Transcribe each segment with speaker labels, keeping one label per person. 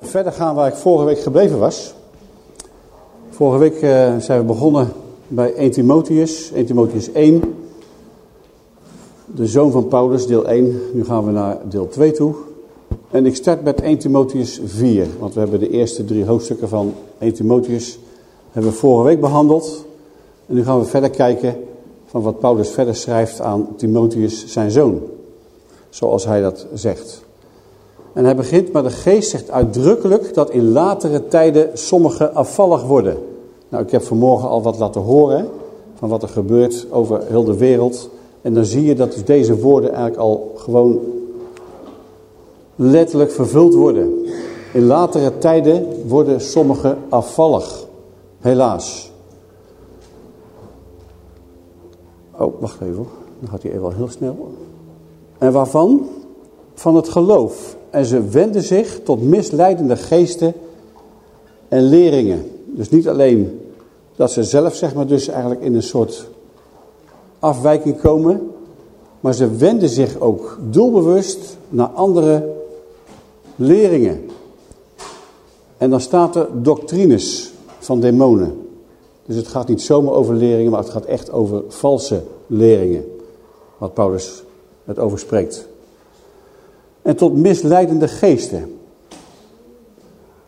Speaker 1: verder gaan waar ik vorige week gebleven was. Vorige week eh, zijn we begonnen bij 1 Timotheus, 1 Timotheus 1. De zoon van Paulus, deel 1. Nu gaan we naar deel 2 toe. En ik start met 1 Timotheus 4. Want we hebben de eerste drie hoofdstukken van 1 Timotheus hebben we vorige week behandeld. En nu gaan we verder kijken van wat Paulus verder schrijft aan Timotheus, zijn zoon. Zoals hij dat zegt. En hij begint, maar de geest zegt uitdrukkelijk dat in latere tijden sommigen afvallig worden. Nou, ik heb vanmorgen al wat laten horen van wat er gebeurt over heel de wereld. En dan zie je dat dus deze woorden eigenlijk al gewoon letterlijk vervuld worden. In latere tijden worden sommigen afvallig. Helaas. Oh, wacht even. Dan gaat hij even wel heel snel. En waarvan? Van het geloof. En ze wenden zich tot misleidende geesten en leringen. Dus niet alleen dat ze zelf zeg maar dus eigenlijk in een soort afwijking komen. Maar ze wenden zich ook doelbewust naar andere leringen. En dan staat er doctrines van demonen. Dus het gaat niet zomaar over leringen, maar het gaat echt over valse leringen. Wat Paulus het over spreekt. En tot misleidende geesten.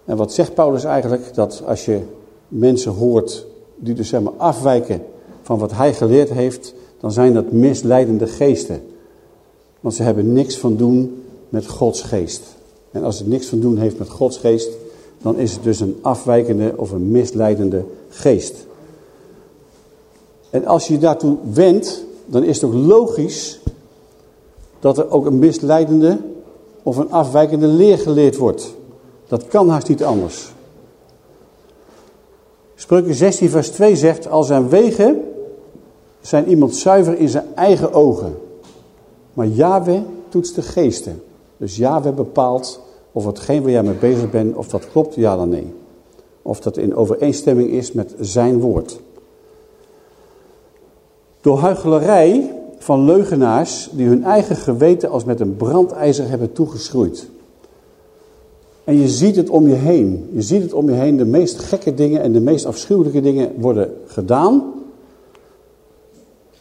Speaker 1: En wat zegt Paulus eigenlijk? Dat als je mensen hoort die dus zeg maar afwijken van wat hij geleerd heeft, dan zijn dat misleidende geesten. Want ze hebben niks van doen met Gods geest. En als het niks van doen heeft met Gods geest, dan is het dus een afwijkende of een misleidende geest. En als je daartoe wendt, dan is het ook logisch dat er ook een misleidende of een afwijkende leer geleerd wordt. Dat kan haast niet anders. Spreuken 16 vers 2 zegt, al zijn wegen zijn iemand zuiver in zijn eigen ogen. Maar Yahweh toetst de geesten. Dus Yahweh bepaalt of hetgeen waar jij mee bezig bent, of dat klopt, ja dan nee. Of dat in overeenstemming is met zijn woord. Door huichelarij van leugenaars die hun eigen geweten als met een brandijzer hebben toegeschroeid. En je ziet het om je heen. Je ziet het om je heen. De meest gekke dingen en de meest afschuwelijke dingen worden gedaan.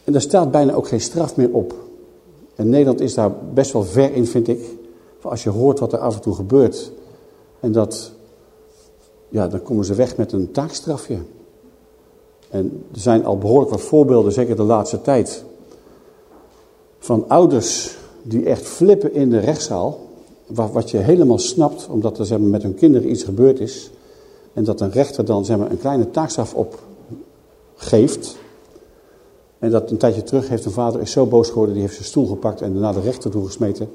Speaker 1: En daar staat bijna ook geen straf meer op. En Nederland is daar best wel ver in, vind ik. Als je hoort wat er af en toe gebeurt. En dat, ja, dan komen ze weg met een taakstrafje. En er zijn al behoorlijk wat voorbeelden, zeker de laatste tijd. Van ouders die echt flippen in de rechtszaal. Wat je helemaal snapt, omdat er zeg maar, met hun kinderen iets gebeurd is. En dat een rechter dan zeg maar, een kleine taakstraf opgeeft. En dat een tijdje terug heeft een vader is zo boos geworden, die heeft zijn stoel gepakt en naar de rechter toe gesmeten.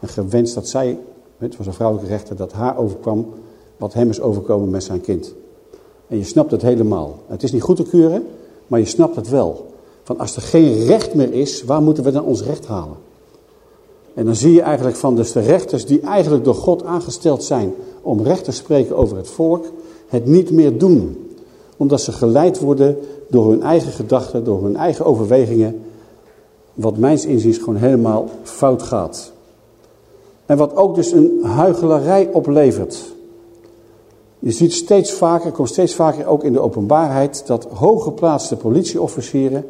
Speaker 1: En gewenst dat zij, het was een vrouwelijke rechter, dat haar overkwam wat hem is overkomen met zijn kind. En je snapt het helemaal. Het is niet goed te keuren, maar je snapt het wel. Van als er geen recht meer is, waar moeten we dan ons recht halen? En dan zie je eigenlijk van dus de rechters die eigenlijk door God aangesteld zijn om recht te spreken over het volk, het niet meer doen. Omdat ze geleid worden door hun eigen gedachten, door hun eigen overwegingen, wat mijns inziens gewoon helemaal fout gaat. En wat ook dus een huichelarij oplevert. Je ziet steeds vaker, komt steeds vaker ook in de openbaarheid, dat hooggeplaatste politieofficieren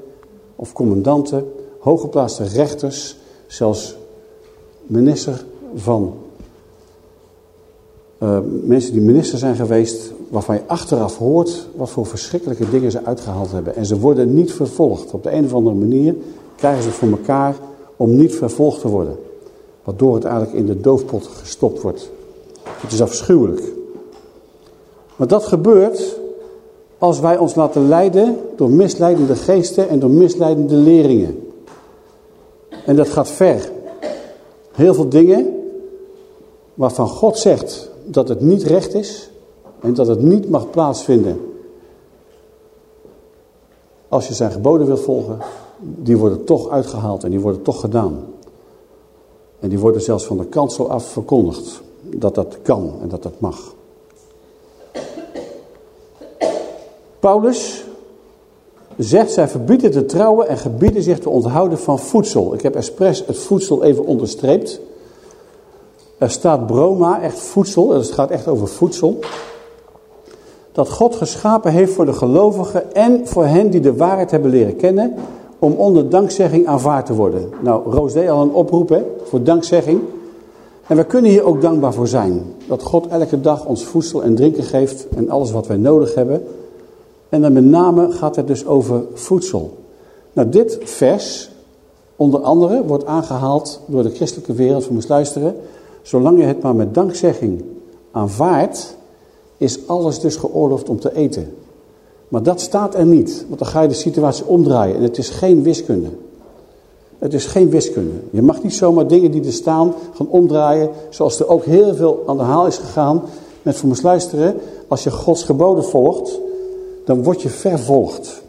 Speaker 1: of commandanten, hooggeplaatste rechters, zelfs minister van uh, mensen die minister zijn geweest, waarvan je achteraf hoort wat voor verschrikkelijke dingen ze uitgehaald hebben. En ze worden niet vervolgd. Op de een of andere manier krijgen ze voor elkaar om niet vervolgd te worden. Waardoor het eigenlijk in de doofpot gestopt wordt. Het is afschuwelijk. Maar dat gebeurt als wij ons laten leiden door misleidende geesten en door misleidende leringen. En dat gaat ver. Heel veel dingen waarvan God zegt dat het niet recht is en dat het niet mag plaatsvinden als je zijn geboden wil volgen, die worden toch uitgehaald en die worden toch gedaan. En die worden zelfs van de kansel af verkondigd. Dat dat kan en dat dat mag. Paulus zegt, zij verbieden te trouwen en gebieden zich te onthouden van voedsel. Ik heb expres het voedsel even onderstreept. Er staat broma, echt voedsel, het gaat echt over voedsel. Dat God geschapen heeft voor de gelovigen en voor hen die de waarheid hebben leren kennen, om onder dankzegging aanvaard te worden. Nou, Roos deed al een oproep hè, voor dankzegging. En we kunnen hier ook dankbaar voor zijn. Dat God elke dag ons voedsel en drinken geeft en alles wat wij nodig hebben. En dan met name gaat het dus over voedsel. Nou, dit vers, onder andere, wordt aangehaald door de christelijke wereld. We moest luisteren. Zolang je het maar met dankzegging aanvaardt, is alles dus geoorloofd om te eten. Maar dat staat er niet, want dan ga je de situatie omdraaien. En het is geen wiskunde. Het is geen wiskunde. Je mag niet zomaar dingen die er staan gaan omdraaien, zoals er ook heel veel aan de haal is gegaan met voor luisteren. Als je Gods geboden volgt, dan word je vervolgd.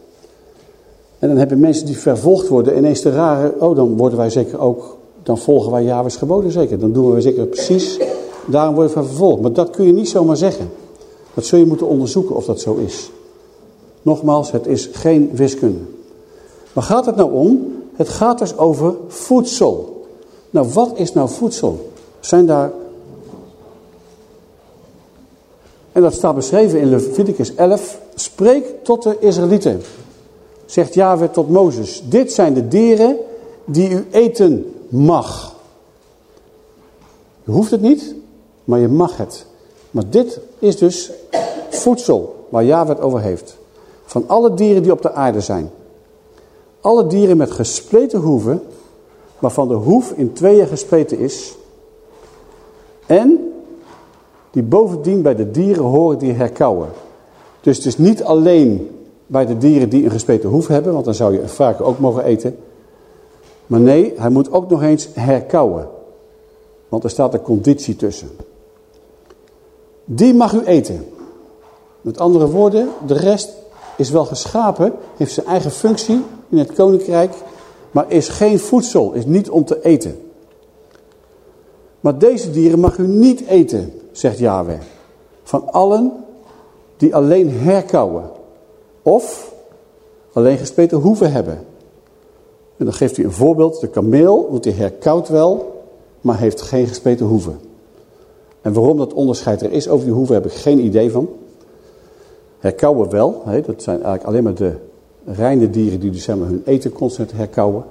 Speaker 1: En dan hebben mensen die vervolgd worden ineens de rare, oh dan worden wij zeker ook, dan volgen wij Jahweh's geboden zeker. Dan doen we zeker precies, daarom worden we vervolgd. Maar dat kun je niet zomaar zeggen. Dat zul je moeten onderzoeken of dat zo is. Nogmaals, het is geen wiskunde. Waar gaat het nou om? Het gaat dus over voedsel. Nou, wat is nou voedsel? Zijn daar... En dat staat beschreven in Leviticus 11. Spreek tot de Israëlieten. Zegt Yahweh tot Mozes. Dit zijn de dieren die u eten mag. Je hoeft het niet, maar je mag het. Maar dit is dus voedsel waar Yahweh over heeft. Van alle dieren die op de aarde zijn. Alle dieren met gespleten hoeven, waarvan de hoef in tweeën gespleten is. En die bovendien bij de dieren horen die herkauwen. Dus het is niet alleen bij de dieren die een gespleten hoef hebben, want dan zou je een varken ook mogen eten. Maar nee, hij moet ook nog eens herkauwen. Want er staat een conditie tussen. Die mag u eten. Met andere woorden, de rest is wel geschapen, heeft zijn eigen functie in het koninkrijk, maar is geen voedsel, is niet om te eten. Maar deze dieren mag u niet eten, zegt Yahweh. Van allen die alleen herkauwen of alleen gespleten hoeven hebben. En dan geeft hij een voorbeeld. De kameel, want die herkauwt wel, maar heeft geen gespleten hoeven. En waarom dat onderscheid er is over die hoeven heb ik geen idee van. Herkauwen wel, hè, dat zijn eigenlijk alleen maar de reine dieren die dus hun eten constant herkauwen.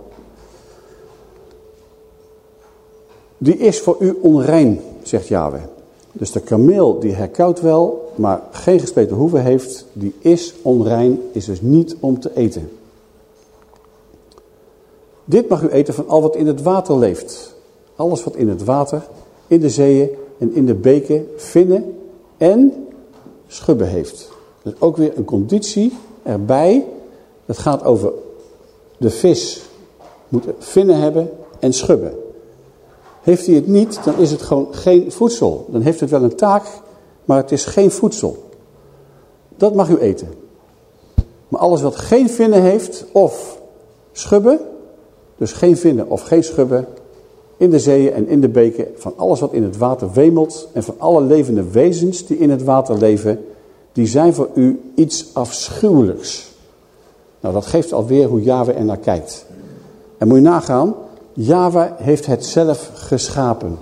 Speaker 1: Die is voor u onrein, zegt Yahweh. Dus de kameel die herkauwt wel, maar geen gespleten hoeven heeft, die is onrein, is dus niet om te eten. Dit mag u eten van al wat in het water leeft. Alles wat in het water, in de zeeën en in de beken, vinnen en schubben heeft. Dus ook weer een conditie erbij. Het gaat over de vis moet vinnen hebben en schubben. Heeft hij het niet, dan is het gewoon geen voedsel. Dan heeft het wel een taak, maar het is geen voedsel. Dat mag u eten. Maar alles wat geen vinnen heeft of schubben, dus geen vinnen of geen schubben, in de zeeën en in de beken, van alles wat in het water wemelt en van alle levende wezens die in het water leven, die zijn voor u iets afschuwelijks. Nou, dat geeft alweer hoe Yahweh er naar kijkt. En moet je nagaan, Yahweh heeft het zelf geschapen.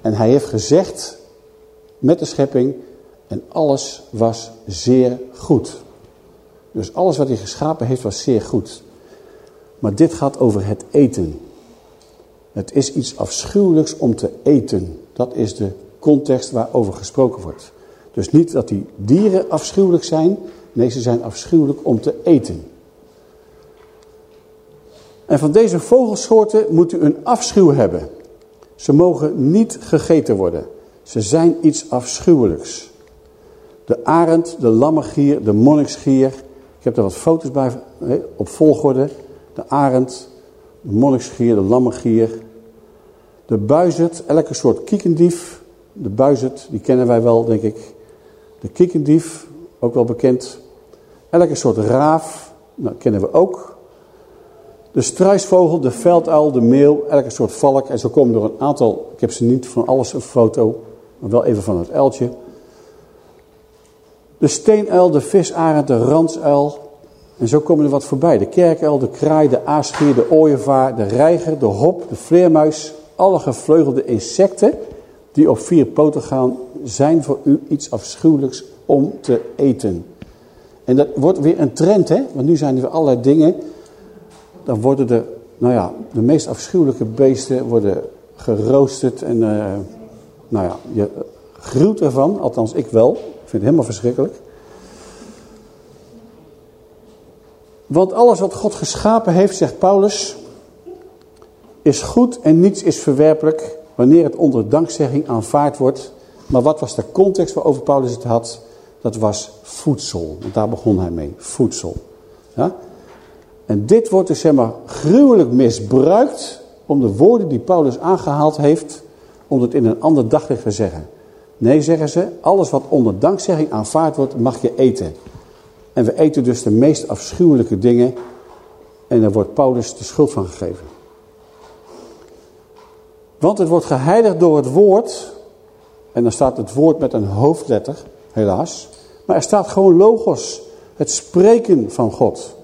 Speaker 1: En hij heeft gezegd met de schepping, en alles was zeer goed. Dus alles wat hij geschapen heeft was zeer goed. Maar dit gaat over het eten. Het is iets afschuwelijks om te eten. Dat is de context waarover gesproken wordt. Dus niet dat die dieren afschuwelijk zijn. Nee, ze zijn afschuwelijk om te eten. En van deze vogelsoorten moet u een afschuw hebben. Ze mogen niet gegeten worden. Ze zijn iets afschuwelijks. De arend, de lammergier, de monniksgier. Ik heb er wat foto's bij op volgorde. De arend, de monniksgier, de lammergier. De buizerd, elke soort kiekendief. De buizerd, die kennen wij wel, denk ik. De kiekendief, ook wel bekend. Elke soort raaf, Nou, kennen we ook. De struisvogel, de velduil, de meeuw, elke soort valk. En zo komen er een aantal, ik heb ze niet van alles een foto, maar wel even van het uiltje. De steenuil, de visarend, de ransuil. En zo komen er wat voorbij. De kerkuil, de kraai, de aasgier, de ooievaar, de reiger, de hop, de vleermuis. Alle gevleugelde insecten die op vier poten gaan, zijn voor u iets afschuwelijks om te eten. En dat wordt weer een trend, hè? Want nu zijn er allerlei dingen. Dan worden de, nou ja, de meest afschuwelijke beesten worden geroosterd. En uh, nou ja, je gruwt ervan. Althans, ik wel. Ik vind het helemaal verschrikkelijk. Want alles wat God geschapen heeft, zegt Paulus, is goed en niets is verwerpelijk wanneer het onder dankzegging aanvaard wordt. Maar wat was de context waarover Paulus het had? Dat was voedsel. Want daar begon hij mee. Voedsel. Ja? En dit wordt dus zeg maar gruwelijk misbruikt om de woorden die Paulus aangehaald heeft, om het in een ander daglicht te zeggen. Nee, zeggen ze, alles wat onder dankzegging aanvaard wordt, mag je eten. En we eten dus de meest afschuwelijke dingen en daar wordt Paulus de schuld van gegeven. Want het wordt geheiligd door het woord. En dan staat het woord met een hoofdletter, helaas. Maar er staat gewoon logos. Het spreken van God.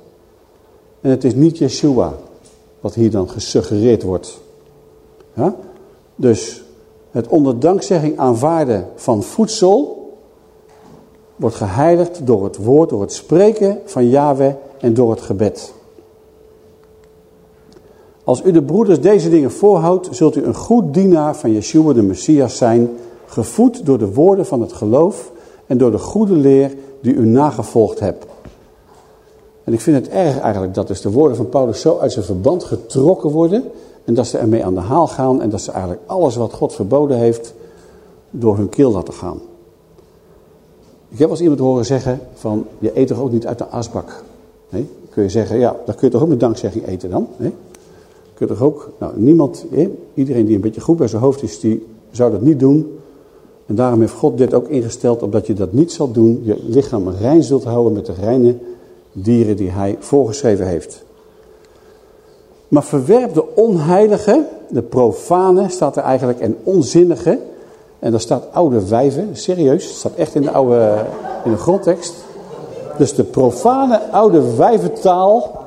Speaker 1: En het is niet Yeshua. Wat hier dan gesuggereerd wordt. Dus het onder dankzegging aanvaarden van voedsel wordt geheiligd door het woord, door het spreken van Yahweh en door het gebed. Als u de broeders deze dingen voorhoudt, zult u een goed dienaar van Yeshua de Messias zijn, gevoed door de woorden van het geloof en door de goede leer die u nagevolgd hebt. En ik vind het erg eigenlijk dat dus de woorden van Paulus zo uit zijn verband getrokken worden en dat ze ermee aan de haal gaan en dat ze eigenlijk alles wat God verboden heeft door hun keel laten gaan. Ik heb als iemand horen zeggen van je eet toch ook niet uit de asbak. Nee? Kun je zeggen, ja, dan kun je toch ook met dankzegging eten dan. Nee? Kun je toch ook, nou niemand, iedereen die een beetje goed bij zijn hoofd is, die zou dat niet doen. En daarom heeft God dit ook ingesteld, omdat je dat niet zal doen, je lichaam rein zult houden met de reine dieren die hij voorgeschreven heeft. Maar verwerp de onheilige, de profane staat er eigenlijk, en onzinnige. En daar staat oude wijven, serieus, staat echt in de oude, in de grondtekst. Dus de profane oude wijventaal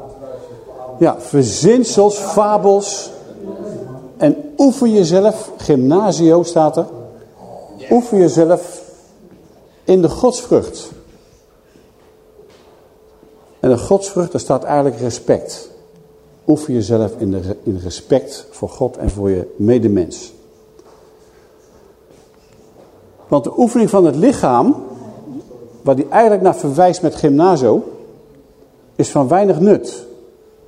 Speaker 1: ja, verzinsels, fabels. En oefen jezelf, gymnasio staat er. Oefen jezelf in de godsvrucht. En de godsvrucht, daar staat eigenlijk respect. Oefen jezelf in, de, in respect voor God en voor je medemens. Want de oefening van het lichaam, waar die eigenlijk naar verwijst met gymnasio, is van weinig nut.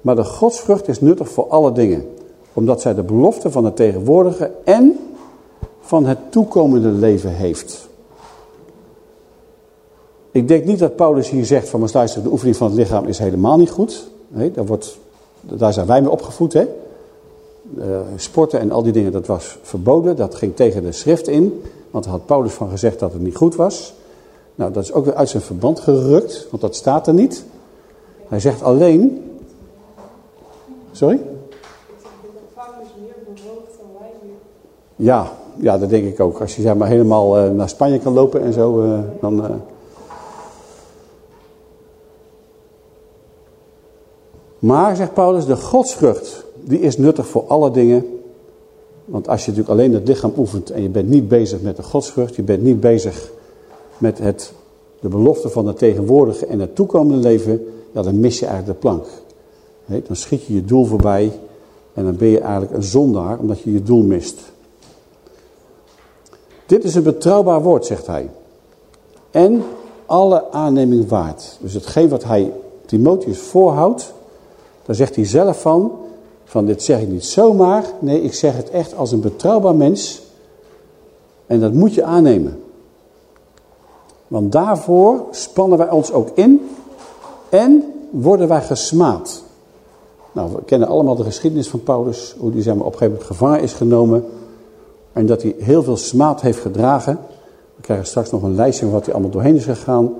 Speaker 1: Maar de godsvrucht is nuttig voor alle dingen. Omdat zij de belofte van het tegenwoordige en van het toekomende leven heeft. Ik denk niet dat Paulus hier zegt van, maar luister, de oefening van het lichaam is helemaal niet goed. Nee, daar, wordt, daar zijn wij mee opgevoed. Hè? Uh, sporten en al die dingen, dat was verboden. Dat ging tegen de schrift in. Want daar had Paulus van gezegd dat het niet goed was. Nou, dat is ook weer uit zijn verband gerukt, want dat staat er niet. Hij zegt alleen Sorry? Ja, ja, dat denk ik ook. Als je zeg maar helemaal uh, naar Spanje kan lopen en zo, uh, dan... Maar, zegt Paulus, de godsvrucht, die is nuttig voor alle dingen. Want als je natuurlijk alleen het lichaam oefent en je bent niet bezig met de godsvrucht, je bent niet bezig met het, de belofte van het tegenwoordige en het toekomende leven, ja, dan mis je eigenlijk de plank. dan schiet je je doel voorbij en dan ben je eigenlijk een zondaar omdat je je doel mist. Dit is een betrouwbaar woord, zegt hij. En alle aanneming waard. Dus hetgeen wat hij Timotheus voorhoudt, daar zegt hij zelf van, van dit zeg ik niet zomaar. Nee, ik zeg het echt als een betrouwbaar mens. En dat moet je aannemen. Want daarvoor spannen wij ons ook in en worden wij gesmaad. Nou, we kennen allemaal de geschiedenis van Paulus, hoe hij zeg maar, op een gegeven moment gevangen is genomen. En dat hij heel veel smaad heeft gedragen. We krijgen straks nog een lijstje van wat hij allemaal doorheen is gegaan.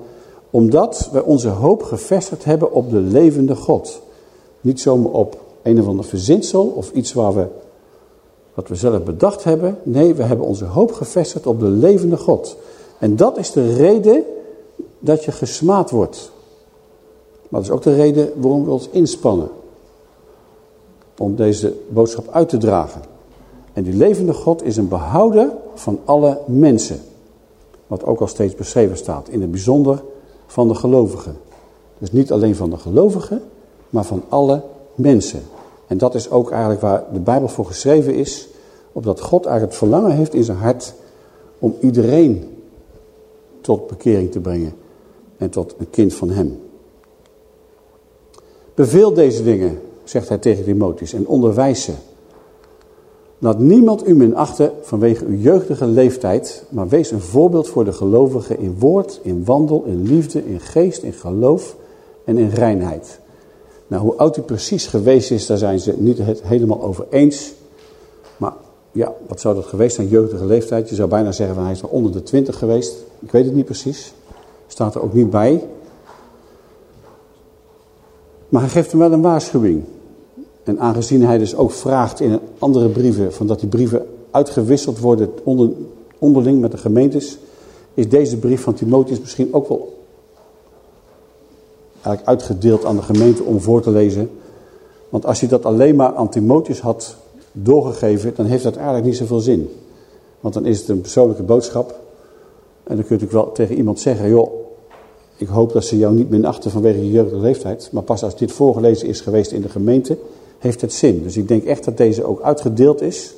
Speaker 1: Omdat wij onze hoop gevestigd hebben op de levende God. Niet zomaar op een of ander verzinsel of iets waar we, wat we zelf bedacht hebben. Nee, we hebben onze hoop gevestigd op de levende God. En dat is de reden dat je gesmaad wordt. Maar dat is ook de reden waarom we ons inspannen. Om deze boodschap uit te dragen. En die levende God is een behouder van alle mensen. Wat ook al steeds beschreven staat. In het bijzonder van de gelovigen. Dus niet alleen van de gelovigen, maar van alle mensen. En dat is ook eigenlijk waar de Bijbel voor geschreven is. Opdat God eigenlijk het verlangen heeft in zijn hart om iedereen tot bekering te brengen. En tot een kind van hem. Beveel deze dingen, zegt hij tegen Timotheus, en onderwijs ze. Laat niemand u minachten vanwege uw jeugdige leeftijd, maar wees een voorbeeld voor de gelovigen in woord, in wandel, in liefde, in geest, in geloof en in reinheid. Nou, hoe oud hij precies geweest is, daar zijn ze niet het helemaal over eens. Maar ja, wat zou dat geweest zijn, jeugdige leeftijd? Je zou bijna zeggen van hij is nog onder de twintig geweest. Ik weet het niet precies. Staat er ook niet bij. Maar hij geeft hem wel een waarschuwing. En aangezien hij dus ook vraagt in andere brieven, van dat die brieven uitgewisseld worden onder, onderling met de gemeentes, is deze brief van Timotheus misschien ook wel eigenlijk uitgedeeld aan de gemeente om voor te lezen. Want als je dat alleen maar aan Timotheus had doorgegeven, dan heeft dat eigenlijk niet zoveel zin. Want dan is het een persoonlijke boodschap. En dan kun je natuurlijk wel tegen iemand zeggen, joh, ik hoop dat ze jou niet minachten vanwege je jeugdige leeftijd. Maar pas als dit voorgelezen is geweest in de gemeente, heeft het zin. Dus ik denk echt dat deze ook uitgedeeld is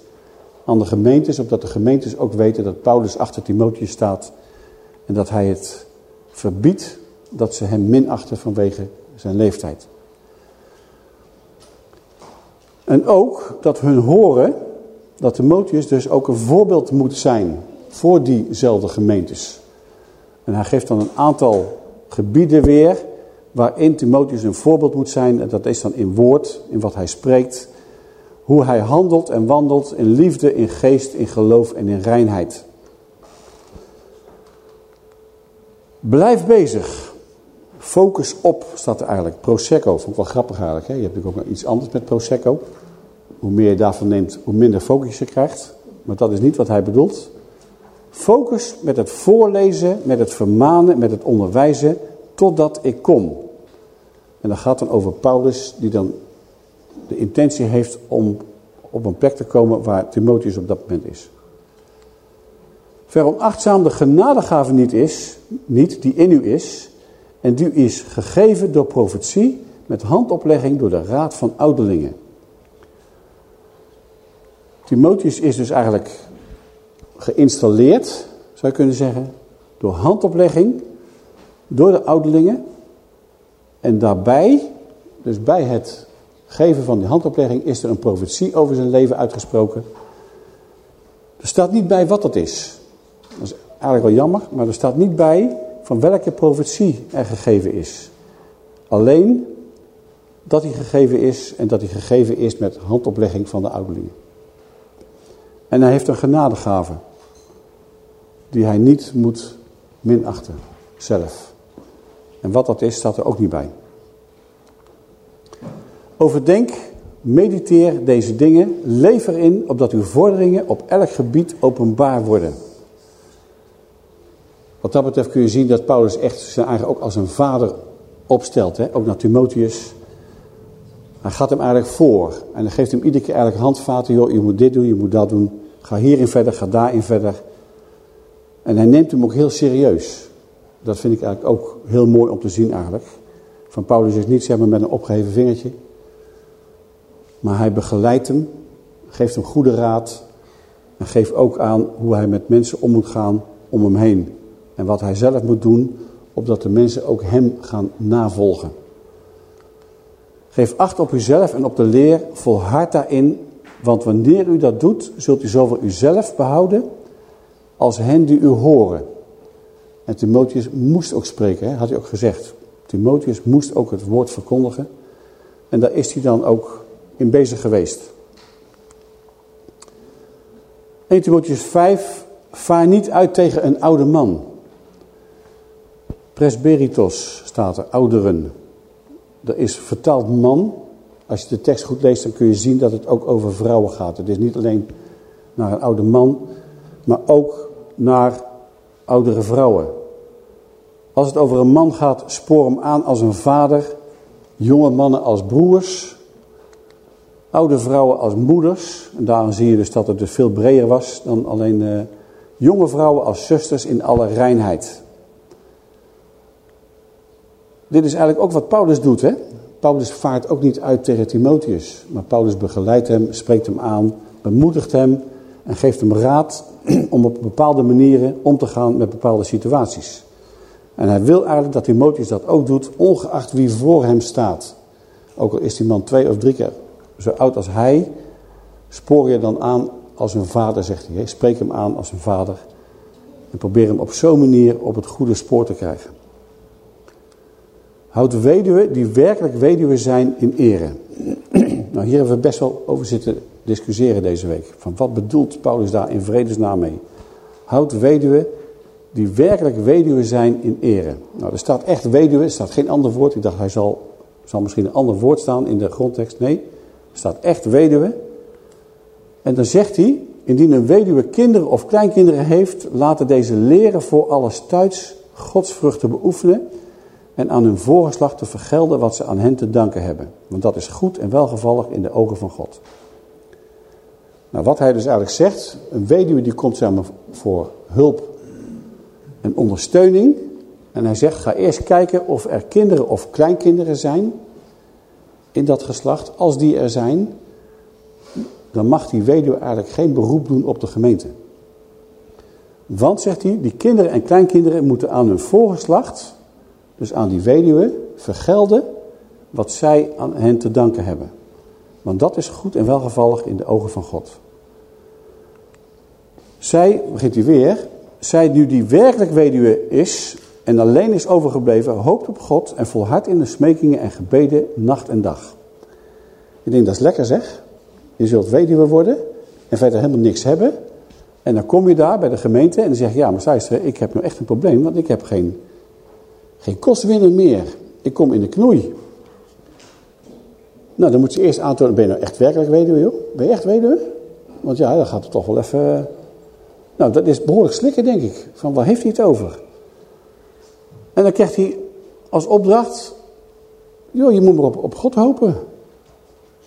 Speaker 1: aan de gemeentes, opdat de gemeentes ook weten dat Paulus achter Timotheus staat en dat hij het verbiedt dat ze hem minachten vanwege zijn leeftijd. En ook dat hun horen dat Timotheus dus ook een voorbeeld moet zijn voor diezelfde gemeentes. En hij geeft dan een aantal gebieden weer waarin Timotheus een voorbeeld moet zijn. En dat is dan in woord, in wat hij spreekt. Hoe hij handelt en wandelt in liefde, in geest, in geloof en in reinheid. Blijf bezig. Focus op, staat er eigenlijk. Prosecco, vond ik wel grappig eigenlijk. Hè? Je hebt natuurlijk ook iets anders met Prosecco. Hoe meer je daarvan neemt, hoe minder focus je krijgt. Maar dat is niet wat hij bedoelt. Focus met het voorlezen, met het vermanen, met het onderwijzen, totdat ik kom. En dat gaat dan over Paulus, die dan de intentie heeft om op een plek te komen waar Timotheus op dat moment is. Veronachtzaam de genadegave niet is, niet die in u is, en die is gegeven door profetie met handoplegging door de raad van ouderlingen. Timotheus is dus eigenlijk geïnstalleerd, zou je kunnen zeggen, door handoplegging, door de ouderlingen. En daarbij, dus bij het geven van die handoplegging, is er een profetie over zijn leven uitgesproken. Er staat niet bij wat dat is. Dat is eigenlijk wel jammer, maar er staat niet bij van welke profetie er gegeven is. Alleen dat hij gegeven is en dat hij gegeven is met handoplegging van de ouderlingen. En hij heeft een genadegave die hij niet moet minachten zelf. En wat dat is, staat er ook niet bij. Overdenk, mediteer deze dingen, leef erin opdat uw vorderingen op elk gebied openbaar worden. Wat dat betreft kun je zien dat Paulus echt zijn eigen ook als een vader opstelt. Hè? Ook naar Timotheus. Hij gaat hem eigenlijk voor. En hij geeft hem iedere keer eigenlijk handvaten. Joh, je moet dit doen, je moet dat doen. Ga hierin verder, ga daarin verder. En hij neemt hem ook heel serieus. Dat vind ik eigenlijk ook heel mooi om te zien eigenlijk. Van Paulus is niet zeg maar met een opgeheven vingertje. Maar hij begeleidt hem, geeft hem goede raad. En geeft ook aan hoe hij met mensen om moet gaan om hem heen. En wat hij zelf moet doen, opdat de mensen ook hem gaan navolgen. Geef acht op uzelf en op de leer, volhard daarin. Want wanneer u dat doet, zult u zowel uzelf behouden als hen die u horen. En Timotheus moest ook spreken, had hij ook gezegd. Timotheus moest ook het woord verkondigen. En daar is hij dan ook in bezig geweest. 1 Timotheus 5, vaar niet uit tegen een oude man. Presberitos staat er, ouderen. Er is vertaald man. Als je de tekst goed leest, dan kun je zien dat het ook over vrouwen gaat. Het is niet alleen naar een oude man, maar ook naar oudere vrouwen. Als het over een man gaat, spoor hem aan als een vader, jonge mannen als broers, oude vrouwen als moeders. En daarom zie je dus dat het dus veel breder was dan alleen uh, jonge vrouwen als zusters in alle reinheid. Dit is eigenlijk ook wat Paulus doet. Hè? Paulus vaart ook niet uit tegen Timotheus. Maar Paulus begeleidt hem, spreekt hem aan, bemoedigt hem en geeft hem raad om op bepaalde manieren om te gaan met bepaalde situaties. En hij wil eigenlijk dat Timotheus dat ook doet, ongeacht wie voor hem staat. Ook al is die man twee of drie keer zo oud als hij, spoor je dan aan als een vader, zegt hij. Spreek hem aan als een vader. En probeer hem op zo'n manier op het goede spoor te krijgen. Houd weduwen die werkelijk weduwe zijn in ere. nou, hier hebben we best wel over zitten discussiëren deze week. Van wat bedoelt Paulus daar in vredesnaam mee? Houd weduwen die werkelijk weduwe zijn in ere. Nou, er staat echt weduwe, er staat geen ander woord. Ik dacht, hij zal, zal misschien een ander woord staan in de grondtekst. Nee, er staat echt weduwe. En dan zegt hij, indien een weduwe kinderen of kleinkinderen heeft, laten deze leren voor alles thuis godsvruchten beoefenen en aan hun voorgeslacht te vergelden wat ze aan hen te danken hebben. Want dat is goed en welgevallig in de ogen van God. Nou, wat hij dus eigenlijk zegt, een weduwe die komt samen voor hulp en ondersteuning. En hij zegt, ga eerst kijken of er kinderen of kleinkinderen zijn in dat geslacht. Als die er zijn, dan mag die weduwe eigenlijk geen beroep doen op de gemeente. Want, zegt hij, die kinderen en kleinkinderen moeten aan hun voorgeslacht, dus aan die weduwe, vergelden wat zij aan hen te danken hebben. Want dat is goed en welgevallig in de ogen van God. Zij, begint hij weer, zij nu die werkelijk weduwe is en alleen is overgebleven, hoopt op God en volhardt in de smekingen en gebeden nacht en dag. Ik denk, dat is lekker zeg. Je zult weduwe worden en verder helemaal niks hebben. En dan kom je daar bij de gemeente en dan zeg je, ja, maar luister, ik heb nu echt een probleem, want ik heb geen, geen kostwinner meer. Ik kom in de knoei. Nou, dan moet je eerst aantonen, ben je nou echt werkelijk weduwe, joh? Ben je echt weduwe? Want ja, dan gaat het toch wel even nou, dat is behoorlijk slikken, denk ik. Van waar heeft hij het over? En dan krijgt hij als opdracht... joh, je moet maar op, op God hopen.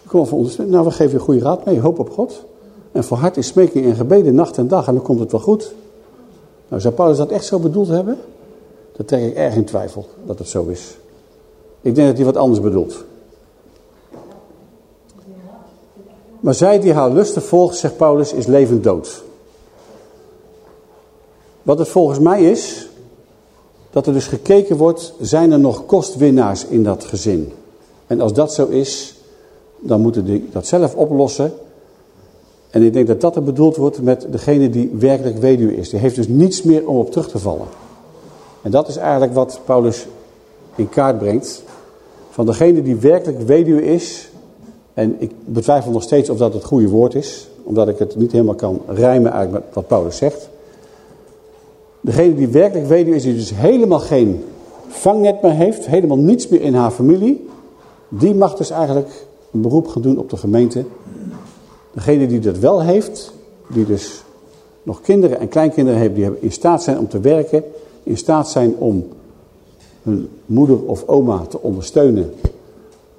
Speaker 1: Kom van ondersteunen. Nou, we geven je goede raad mee. Hoop op God. En voor hart is smeking en gebeden nacht en dag. En dan komt het wel goed. Nou, zou Paulus dat echt zo bedoeld hebben? Dat trek ik erg in twijfel dat het zo is. Ik denk dat hij wat anders bedoelt. Maar zij die haar lusten volgt, zegt Paulus, is levend dood. Wat het volgens mij is, dat er dus gekeken wordt, zijn er nog kostwinnaars in dat gezin? En als dat zo is, dan moeten die dat zelf oplossen. En ik denk dat dat er bedoeld wordt met degene die werkelijk weduwe is. Die heeft dus niets meer om op terug te vallen. En dat is eigenlijk wat Paulus in kaart brengt. Van degene die werkelijk weduwe is. En ik betwijfel nog steeds of dat het goede woord is. Omdat ik het niet helemaal kan rijmen eigenlijk met wat Paulus zegt. Degene die werkelijk weduwe is, die dus helemaal geen vangnet meer heeft, helemaal niets meer in haar familie, die mag dus eigenlijk een beroep gaan doen op de gemeente. Degene die dat wel heeft, die dus nog kinderen en kleinkinderen heeft, die in staat zijn om te werken, in staat zijn om hun moeder of oma te ondersteunen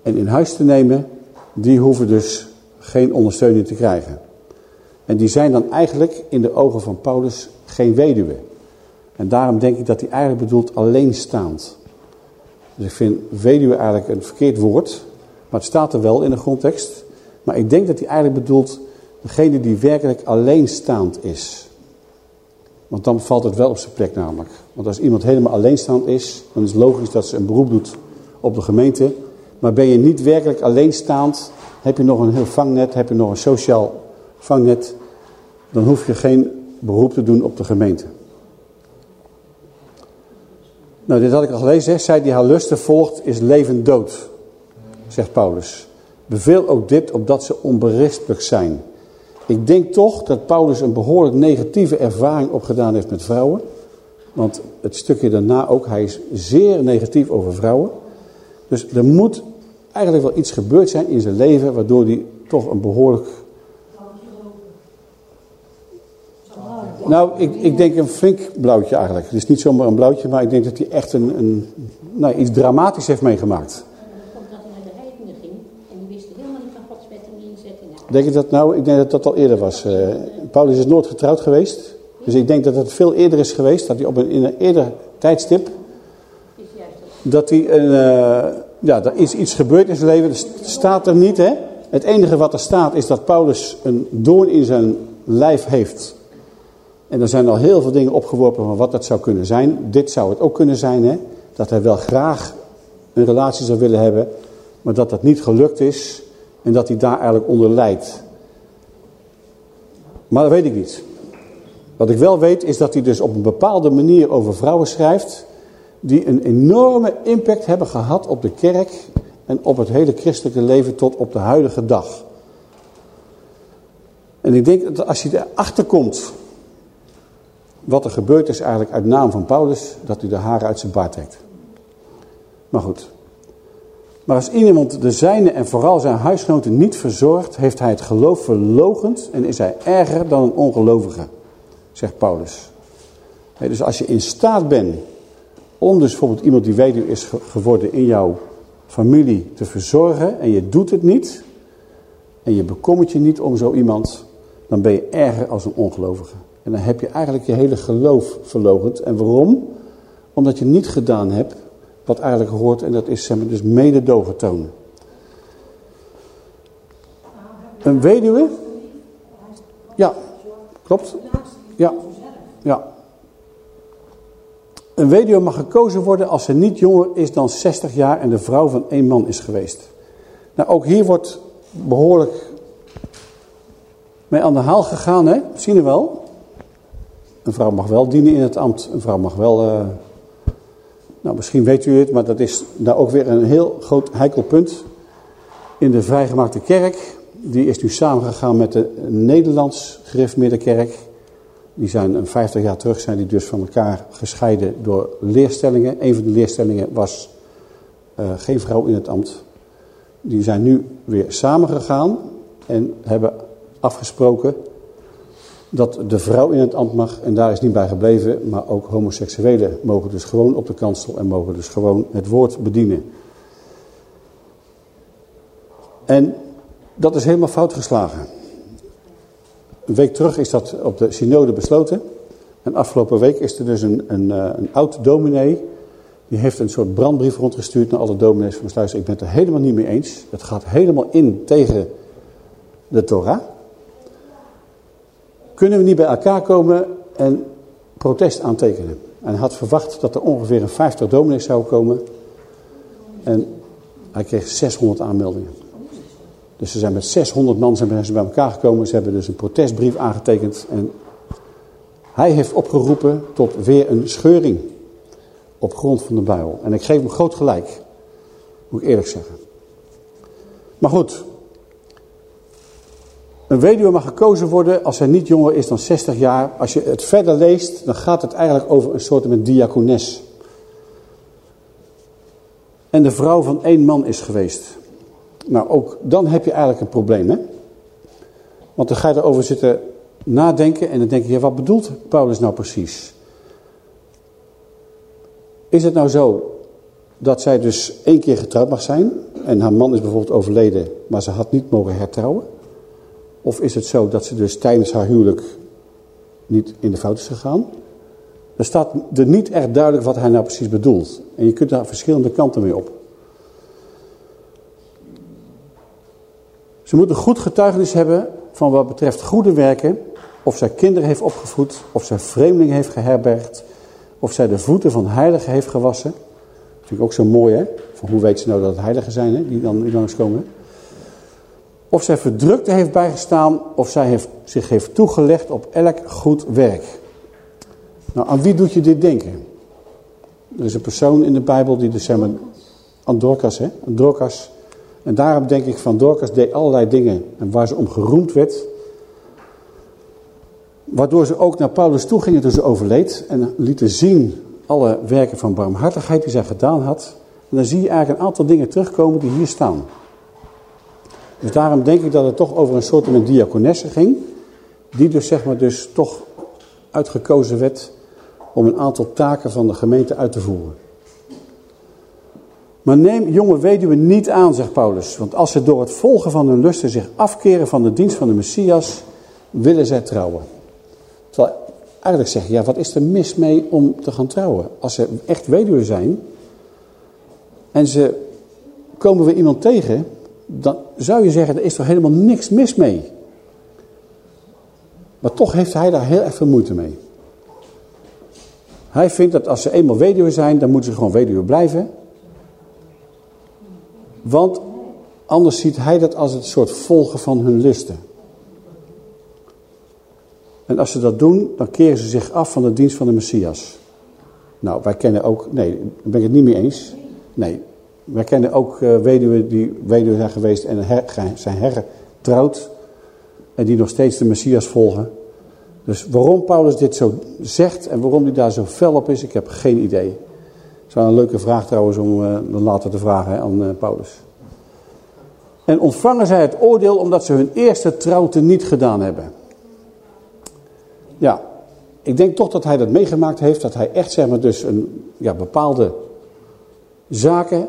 Speaker 1: en in huis te nemen, die hoeven dus geen ondersteuning te krijgen. En die zijn dan eigenlijk in de ogen van Paulus geen weduwe. En daarom denk ik dat hij eigenlijk bedoelt alleenstaand. Dus ik vind weduwe eigenlijk een verkeerd woord. Maar het staat er wel in de grondtekst. Maar ik denk dat hij eigenlijk bedoelt degene die werkelijk alleenstaand is. Want dan valt het wel op zijn plek namelijk. Want als iemand helemaal alleenstaand is, dan is het logisch dat ze een beroep doet op de gemeente. Maar ben je niet werkelijk alleenstaand, heb je nog een heel vangnet, heb je nog een sociaal vangnet, dan hoef je geen beroep te doen op de gemeente. Nou, dit had ik al gelezen. Zij die haar lusten volgt, is levend dood, zegt Paulus. Beveel ook dit, opdat ze onberispelijk zijn. Ik denk toch dat Paulus een behoorlijk negatieve ervaring opgedaan heeft met vrouwen. Want het stukje daarna ook, hij is zeer negatief over vrouwen. Dus er moet eigenlijk wel iets gebeurd zijn in zijn leven, waardoor hij toch een behoorlijk... Nou, ik, ik denk een flink blauwtje eigenlijk. Het is niet zomaar een blauwtje, maar ik denk dat hij echt een, een, nou, iets dramatisch heeft meegemaakt.
Speaker 2: komt dat hij naar de heidenen ging en die wisten helemaal niet van Gods wet en inzettingen.
Speaker 1: Denk je dat nou? Ik denk dat dat al eerder was. Eh, Paulus is nooit getrouwd geweest. Dus ik denk dat het veel eerder is geweest. Dat hij op een, in een eerder tijdstip...
Speaker 2: Dat
Speaker 1: hij een... eh, ja, er is iets gebeurd in zijn leven. Dat staat er niet, hè? Het enige wat er staat is dat Paulus een doorn in zijn lijf heeft. En er zijn al heel veel dingen opgeworpen van wat dat zou kunnen zijn. Dit zou het ook kunnen zijn, hè? Dat hij wel graag een relatie zou willen hebben, maar dat dat niet gelukt is en dat hij daar eigenlijk onder lijdt. Maar dat weet ik niet. Wat ik wel weet is dat hij dus op een bepaalde manier over vrouwen schrijft die een enorme impact hebben gehad op de kerk en op het hele christelijke leven tot op de huidige dag. En ik denk dat als je erachter komt wat er gebeurd is eigenlijk uit naam van Paulus, dat hij de haren uit zijn baard trekt. Maar goed. Maar als iemand de zijne en vooral zijn huisgenoten niet verzorgt, heeft hij het geloof verlogend en is hij erger dan een ongelovige, zegt Paulus. Dus als je in staat bent om dus bijvoorbeeld iemand die weduwe is ge- geworden in jouw familie te verzorgen en je doet het niet en je bekommert je niet om zo iemand, dan ben je erger als een ongelovige. En dan heb je eigenlijk je hele geloof verlogend. En waarom? Omdat je niet gedaan hebt wat eigenlijk hoort en dat is zeg dus mededogen tonen. Een weduwe? Ja, klopt. Ja, ja. Een weduwe mag gekozen worden als ze niet jonger is dan 60 jaar en de vrouw van één man is geweest. Nou, ook hier wordt behoorlijk mee aan de haal gegaan, hè? Zien we wel. Een vrouw mag wel dienen in het ambt. Een vrouw mag wel... eh, nou, misschien weet u het, maar dat is daar ook weer een heel groot heikel punt. In de vrijgemaakte kerk, die is nu samengegaan met de Nederlands gereformeerde kerk. Die zijn een 50 jaar terug, zijn die dus van elkaar gescheiden door leerstellingen. Een van die leerstellingen was eh, geen vrouw in het ambt. Die zijn nu weer samengegaan en hebben afgesproken dat de vrouw in het ambt mag. En daar is niet bij gebleven, maar ook homoseksuelen mogen dus gewoon op de kansel en mogen dus gewoon het woord bedienen. En dat is helemaal fout geslagen. Een week terug is dat op de synode besloten. En afgelopen week is er dus een, een, eh, een oud dominee. Die heeft een soort brandbrief rondgestuurd naar alle dominees van Sluis. Ik ben het er helemaal niet mee eens. Het gaat helemaal in tegen de Torah. Kunnen we niet bij elkaar komen en protest aantekenen? En hij had verwacht dat er ongeveer een 50 dominees zouden komen. En hij kreeg 600 aanmeldingen. Dus ze zijn met 600 man zijn bij elkaar gekomen. Ze hebben dus een protestbrief aangetekend. En hij heeft opgeroepen tot weer een scheuring op grond van de Bijbel. En ik geef hem groot gelijk. Moet ik eerlijk zeggen. Maar goed. Een weduwe mag gekozen worden als hij niet jonger is dan 60 jaar. Als je het verder leest, dan gaat het eigenlijk over een soort met diakones. En de vrouw van één man is geweest. Nou, ook dan heb je eigenlijk een probleem, hè? Want dan ga je erover zitten nadenken en dan denk je, wat bedoelt Paulus nou precies? Is het nou zo dat zij dus één keer getrouwd mag zijn en haar man is bijvoorbeeld overleden, maar ze had niet mogen hertrouwen? Of is het zo dat ze dus tijdens haar huwelijk niet in de fout is gegaan? Er staat er niet echt duidelijk wat hij nou precies bedoelt. En je kunt daar verschillende kanten mee op. Ze moet een goed getuigenis hebben van wat betreft goede werken. Of zij kinderen heeft opgevoed, of zij vreemdelingen heeft geherbergd, of zij de voeten van heiligen heeft gewassen. Dat vind ook zo mooi, hè? Van hoe weet ze nou dat het heiligen zijn, hè? Die dan langskomen. Of zij verdrukte heeft bijgestaan, of zij heeft, zich heeft toegelegd op elk goed werk. Nou, aan wie doet je dit denken? Er is een persoon in de Bijbel die dus, zeg maar, hè? En daarom denk ik van Dorcas deed allerlei dingen en waar ze om geroemd werd. Waardoor ze ook naar Paulus toe gingen toen ze overleed. En lieten zien alle werken van barmhartigheid die zij gedaan had. En dan zie je eigenlijk een aantal dingen terugkomen die hier staan. Dus daarom denk ik dat het toch over een soort van diakonesse ging. Die dus zeg maar dus toch uitgekozen werd om een aantal taken van de gemeente uit te voeren. Maar neem jonge weduwen niet aan, zegt Paulus. Want als ze door het volgen van hun lusten zich afkeren van de dienst van de Messias, willen zij trouwen. Terwijl eigenlijk zeg je, ja, wat is er mis mee om te gaan trouwen? Als ze echt weduwe zijn en ze komen weer iemand tegen, dan zou je zeggen, er is toch helemaal niks mis mee. Maar toch heeft hij daar heel erg veel moeite mee. Hij vindt dat als ze eenmaal weduwe zijn, dan moeten ze gewoon weduwe blijven. Want anders ziet hij dat als het soort volgen van hun lusten. En als ze dat doen, dan keren ze zich af van de dienst van de Messias. Nou, wij kennen ook, nee, daar ben ik het niet mee eens. Nee, wij kennen ook uh, weduwen die weduwe zijn geweest en her, zijn hergetrouwd. En die nog steeds de Messias volgen. Dus waarom Paulus dit zo zegt en waarom hij daar zo fel op is, ik heb geen idee. Het is wel een leuke vraag trouwens om uh, dan later te vragen aan uh, Paulus. En ontvangen zij het oordeel omdat ze hun eerste trouw niet gedaan hebben. Ja, ik denk toch dat hij dat meegemaakt heeft. Dat hij echt zeg maar dus een, ja, bepaalde zaken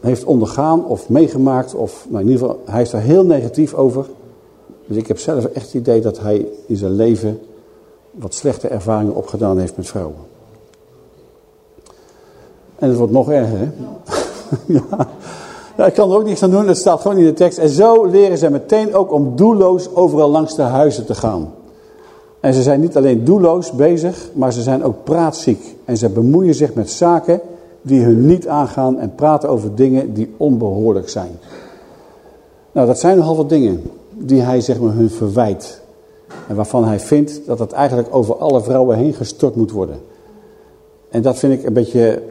Speaker 1: heeft ondergaan of meegemaakt. Of nou in ieder geval, hij is daar heel negatief over. Dus ik heb zelf echt het idee dat hij in zijn leven wat slechte ervaringen opgedaan heeft met vrouwen. En het wordt nog erger, hè? ja. ik kan er ook niks aan doen, het staat gewoon in de tekst. En zo leren ze meteen ook om doelloos overal langs de huizen te gaan. En ze zijn niet alleen doelloos bezig, maar ze zijn ook praatziek. En ze bemoeien zich met zaken die hun niet aangaan en praten over dingen die onbehoorlijk zijn. Nou, dat zijn nogal wat dingen die hij zeg maar hun verwijt. En waarvan hij vindt dat het eigenlijk over alle vrouwen heen gestort moet worden. En dat vind ik een beetje,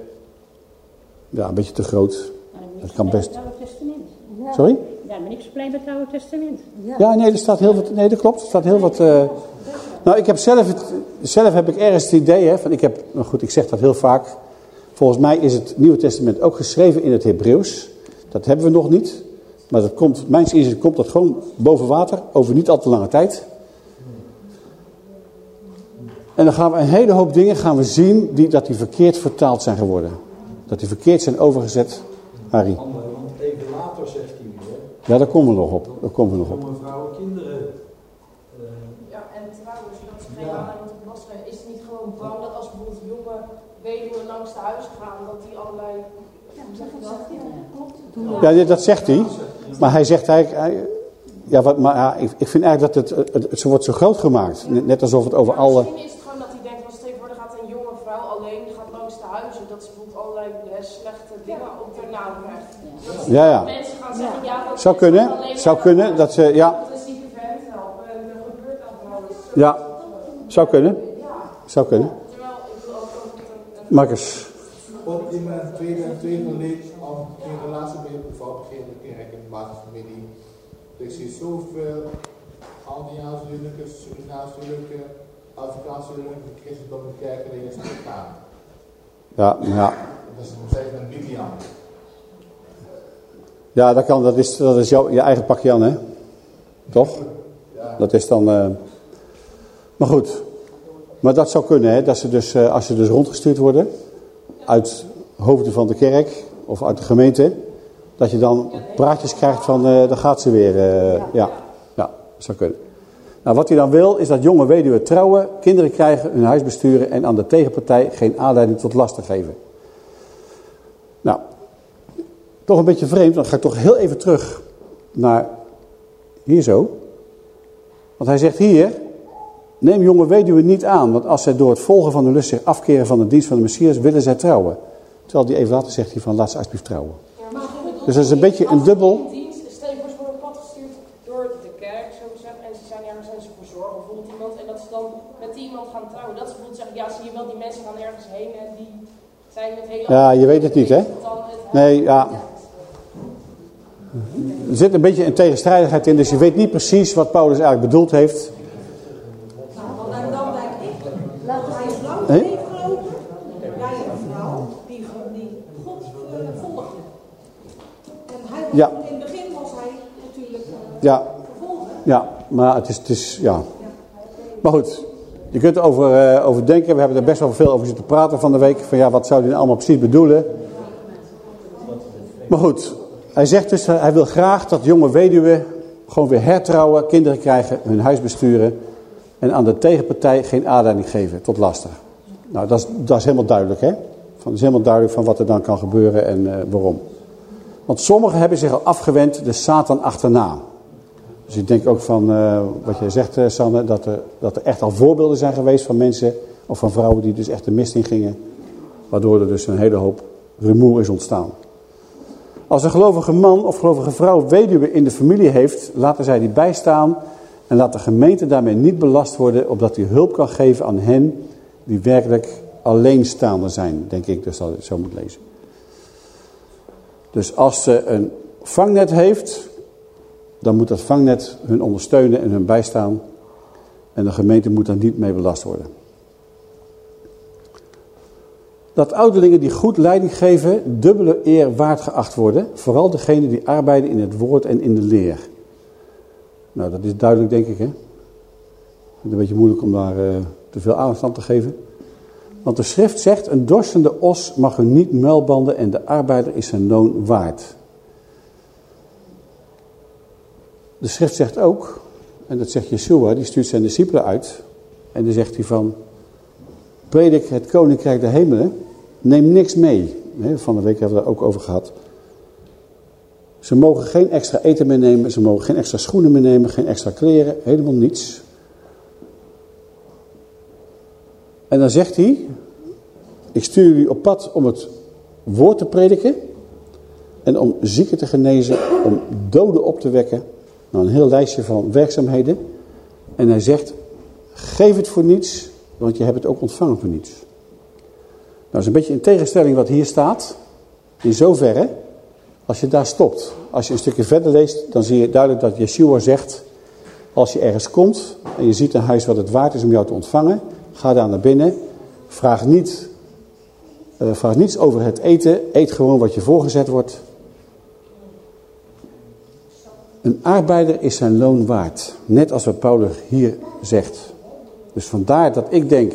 Speaker 1: ja, een beetje te groot. Dat kan best. Sorry?
Speaker 2: Ja, maar niks blij met het Oude Testament.
Speaker 1: Ja, nee, er staat heel wat, nee, dat klopt. Er staat heel wat... Uh, nou, ik heb zelf, het, zelf heb ik ergens het idee, hè, van ik heb, nou goed, ik zeg dat heel vaak. Volgens mij is het Nieuwe Testament ook geschreven in het Hebreeuws. Dat hebben we nog niet. Maar dat komt, mijns inziens komt dat gewoon boven water, over niet al te lange tijd. En dan gaan we een hele hoop dingen gaan we zien die, dat die verkeerd vertaald zijn geworden. Dat die verkeerd zijn overgezet. Harry.
Speaker 3: Even later zegt hij.
Speaker 1: Ja, daar komen we nog op. Daar komen we nog op.
Speaker 3: Jonge vrouwen, kinderen.
Speaker 4: Ja, en trouwens, dat ze geen aanleiding tot belasting is het niet gewoon bang dat als bijvoorbeeld jonge de huizen gaan, dat die allerlei...
Speaker 1: Ja, dit- dat zegt hij. Maar hij zegt eigenlijk... hij- ja, wat, maar ja, ik, ik vind eigenlijk dat het, het, het, ze wordt zo groot gemaakt. Net alsof het over alle...
Speaker 4: Misschien is het gewoon dat hij denkt, als tegenwoordig gaat een jonge vrouw alleen gaat langs de huizen, dat ze bijvoorbeeld allerlei eh, slechte dingen op haar naam krijgt.
Speaker 1: Ja, ja.
Speaker 4: mensen gaan zeggen, ja, dat
Speaker 1: Zou
Speaker 4: is
Speaker 1: kunnen.
Speaker 4: alleen
Speaker 1: Zou
Speaker 4: maar
Speaker 1: kunnen. Dat ze, ja,
Speaker 4: Dat is helpen en er gebeurt dat wel eens.
Speaker 1: ja. Zou kunnen. Zou kunnen.
Speaker 4: Terwijl, ik wil ook een-
Speaker 5: in mijn tweede en tweede leed al geen relatie met een vrouw begint in kerk en basisfamilie. Dus ik zie zoveel Aldiaanse huwelijken, Surinaamse huwelijken, Afrikaanse huwelijken, en kerken die in gaan.
Speaker 1: Ja, ja.
Speaker 5: Dat is nog steeds een Bibian.
Speaker 1: Ja, dat kan. Dat is, dat is jouw, je eigen pakje aan, hè? Toch? Dat is dan... eh, Maar goed. Maar dat zou kunnen, hè? Dat ze dus, eh, als ze dus rondgestuurd worden... uit hoofden van de kerk of uit de gemeente... dat je dan praatjes krijgt van... eh daar gaat ze weer. eh, ja. ja, zou kunnen. Nou, wat hij dan wil, is dat jonge weduwen trouwen... kinderen krijgen, hun huis besturen... en aan de tegenpartij geen aanleiding tot lasten geven. Nou, toch een beetje vreemd, dan ga ik toch heel even terug naar hier zo. Want hij zegt hier, neem jonge weduwen niet aan, want als zij door het volgen van de lust zich afkeren van de dienst van de Messias, willen zij trouwen. Terwijl die even later zegt hij van, laat ze alsjeblieft trouwen. Dus dat is een beetje een dubbel...
Speaker 4: dienst, stel je voor ze worden op pad gestuurd door de kerk, zo gezegd, en ze zijn ergens zijn ze verzorgen, bijvoorbeeld iemand, en dat ze dan met die iemand gaan trouwen. Dat ze bijvoorbeeld zeggen, ja zie je wel, die mensen gaan ergens heen en die zijn met hele
Speaker 1: Ja, je weet het niet, hè? Nee, ja. Er zit een beetje een tegenstrijdigheid in, dus je weet niet precies wat Paulus eigenlijk bedoeld heeft. Ja.
Speaker 6: In het begin was hij natuurlijk eh,
Speaker 1: Ja,
Speaker 6: vervolgen.
Speaker 1: ja, maar het is, het is ja. Maar goed, je kunt erover eh, over denken. We hebben er best wel veel over zitten praten van de week. Van ja, wat zou hij nou allemaal precies bedoelen? Maar goed, hij zegt dus, hij wil graag dat jonge weduwen gewoon weer hertrouwen, kinderen krijgen, hun huis besturen. En aan de tegenpartij geen aanleiding geven tot laster. Nou, dat is, dat is helemaal duidelijk, hè? Van, het is helemaal duidelijk van wat er dan kan gebeuren en eh, waarom. Want sommigen hebben zich al afgewend de Satan achterna. Dus ik denk ook van eh, wat jij zegt, eh, Sanne, dat er, dat er echt al voorbeelden zijn geweest van mensen of van vrouwen die dus echt de mist in gingen. Waardoor er dus een hele hoop rumoer is ontstaan. Als een gelovige man of gelovige vrouw weduwe in de familie heeft, laten zij die bijstaan en laat de gemeente daarmee niet belast worden, opdat hij hulp kan geven aan hen die werkelijk alleenstaande zijn, denk ik dus dat ik zo moet lezen. Dus als ze een vangnet heeft, dan moet dat vangnet hun ondersteunen en hun bijstaan. En de gemeente moet daar niet mee belast worden. Dat ouderlingen die goed leiding geven, dubbele eer waard geacht worden. Vooral degenen die arbeiden in het woord en in de leer. Nou, dat is duidelijk denk ik, hè. Het een beetje moeilijk om daar uh, te veel aandacht aan te geven. Want de schrift zegt, een dorstende os mag u niet muilbanden en de arbeider is zijn loon waard. De schrift zegt ook, en dat zegt Yeshua, die stuurt zijn discipelen uit. En dan zegt hij van, predik het koninkrijk der hemelen, neem niks mee. Van de week hebben we daar ook over gehad. Ze mogen geen extra eten meenemen, ze mogen geen extra schoenen meenemen, geen extra kleren, helemaal niets. En dan zegt hij, ik stuur jullie op pad om het woord te prediken en om zieken te genezen, om doden op te wekken. Nou, een heel lijstje van werkzaamheden. En hij zegt, geef het voor niets, want je hebt het ook ontvangen voor niets. Nou, dat is een beetje in tegenstelling wat hier staat. In zoverre, als je daar stopt. Als je een stukje verder leest, dan zie je duidelijk dat Yeshua zegt... Als je ergens komt en je ziet een huis wat het waard is om jou te ontvangen... Ga daar naar binnen. Vraag, niet, uh, vraag niets over het eten. Eet gewoon wat je voorgezet wordt. Een arbeider is zijn loon waard. Net als wat Paulus hier zegt. Dus vandaar dat ik denk...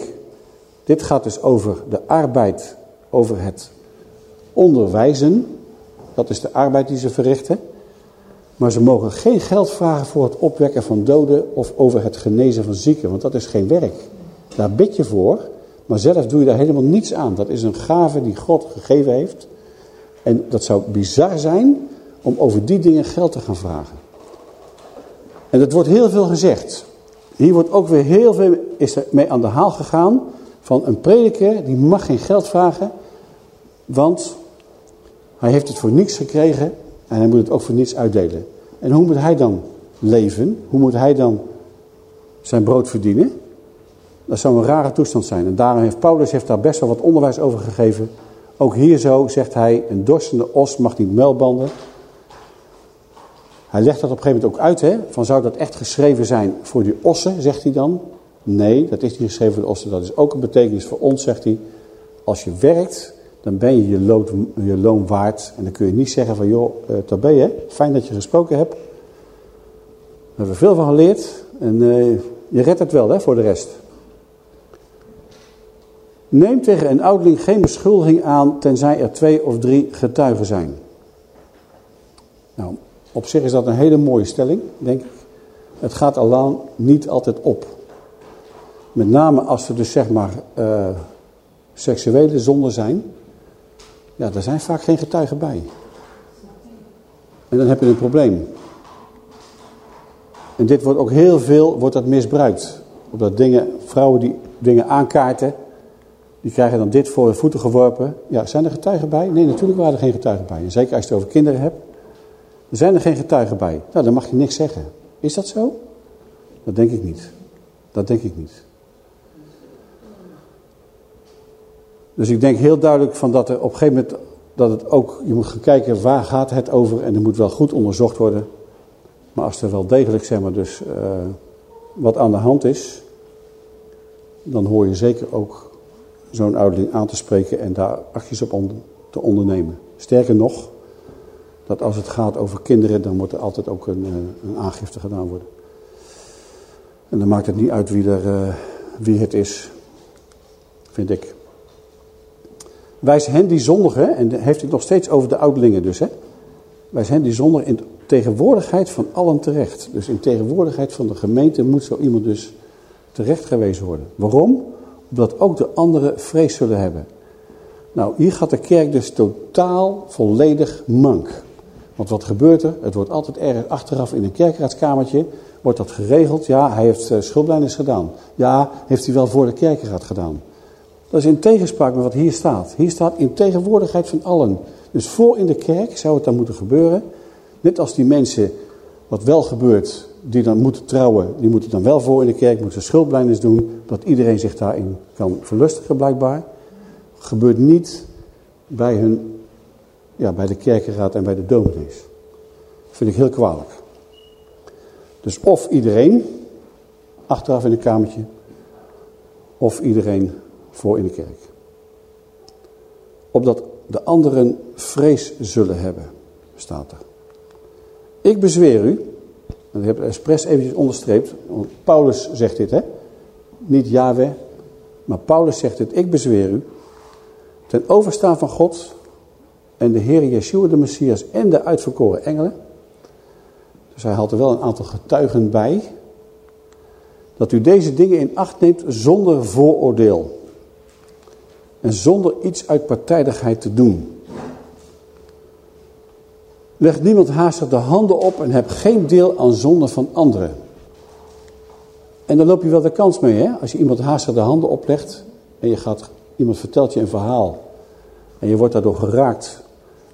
Speaker 1: Dit gaat dus over de arbeid, over het onderwijzen. Dat is de arbeid die ze verrichten. Maar ze mogen geen geld vragen voor het opwekken van doden of over het genezen van zieken. Want dat is geen werk. Daar bid je voor, maar zelf doe je daar helemaal niets aan. Dat is een gave die God gegeven heeft. En dat zou bizar zijn om over die dingen geld te gaan vragen. En dat wordt heel veel gezegd. Hier wordt ook weer heel veel is mee aan de haal gegaan van een prediker die mag geen geld vragen, want hij heeft het voor niets gekregen en hij moet het ook voor niets uitdelen. En hoe moet hij dan leven? Hoe moet hij dan zijn brood verdienen? Dat zou een rare toestand zijn. En daarom heeft Paulus heeft daar best wel wat onderwijs over gegeven. Ook hier zo zegt hij, een dorstende os mag niet muilbanden. Hij legt dat op een gegeven moment ook uit. Hè? Van zou dat echt geschreven zijn voor die ossen, zegt hij dan. Nee, dat is niet geschreven voor de ossen. Dat is ook een betekenis voor ons, zegt hij. Als je werkt, dan ben je je loon, waard. En dan kun je niet zeggen van, joh, uh, ben je. Fijn dat je gesproken hebt. Daar hebben we veel van geleerd. En uh, je redt het wel hè, voor de rest. Neem tegen een ouderling geen beschuldiging aan, tenzij er twee of drie getuigen zijn. Nou, op zich is dat een hele mooie stelling, denk ik. Het gaat allang niet altijd op. Met name als er dus zeg maar uh, seksuele zonden zijn. Ja, daar zijn vaak geen getuigen bij. En dan heb je een probleem. En dit wordt ook heel veel wordt dat misbruikt. Omdat dingen, vrouwen die dingen aankaarten, die krijgen dan dit voor hun voeten geworpen. Ja, zijn er getuigen bij? Nee, natuurlijk waren er geen getuigen bij. En zeker als je het over kinderen hebt. Zijn er geen getuigen bij. Nou, dan mag je niks zeggen. Is dat zo? Dat denk ik niet. Dat denk ik niet. Dus ik denk heel duidelijk van dat er op een gegeven moment, dat het ook, je moet gaan kijken waar gaat het over en er moet wel goed onderzocht worden. Maar als er wel degelijk, zeg maar, dus uh, wat aan de hand is, dan hoor je zeker ook zo'n ouderling aan te spreken en daar acties op te ondernemen. Sterker nog, dat als het gaat over kinderen, dan moet er altijd ook een, eh, een aangifte gedaan worden. En dan maakt het niet uit wie, er, eh, wie het is, vind ik. Wijs hen die zondigen, en heeft het nog steeds over de ouderlingen dus, hè. Wijs hen die zondigen in tegenwoordigheid van allen terecht. Dus in tegenwoordigheid van de gemeente moet zo iemand dus terecht gewezen worden. Waarom? Omdat ook de anderen vrees zullen hebben. Nou, hier gaat de kerk dus totaal volledig mank. Want wat gebeurt er? Het wordt altijd ergens achteraf in een kerkraadskamertje, wordt dat geregeld. Ja, hij heeft uh, schuldblijdenis gedaan. Ja, heeft hij wel voor de kerkraad gedaan. Dat is in tegenspraak met wat hier staat. Hier staat in tegenwoordigheid van allen. Dus voor in de kerk zou het dan moeten gebeuren. Net als die mensen, wat wel gebeurt, die dan moeten trouwen, die moeten dan wel voor in de kerk, moeten schuldblijdenis doen, dat iedereen zich daarin kan verlustigen blijkbaar. Gebeurt niet bij, hun, ja, bij de kerkenraad en bij de dominees. Vind ik heel kwalijk. Dus of iedereen achteraf in een kamertje, of iedereen voor in de kerk. Opdat de anderen vrees zullen hebben, staat er. Ik bezweer u, en heb het expres eventjes onderstreept, Paulus zegt dit, hè? Niet Yahweh, maar Paulus zegt het, ik bezweer u, ten overstaan van God en de Heer Yeshua de Messias en de uitverkoren engelen. Dus hij haalt er wel een aantal getuigen bij, dat u deze dingen in acht neemt zonder vooroordeel. En zonder iets uit partijdigheid te doen. Leg niemand haastig de handen op en heb geen deel aan zonde van anderen. En dan loop je wel de kans mee, hè? Als je iemand haastig de handen oplegt en je gaat, iemand vertelt je een verhaal en je wordt daardoor geraakt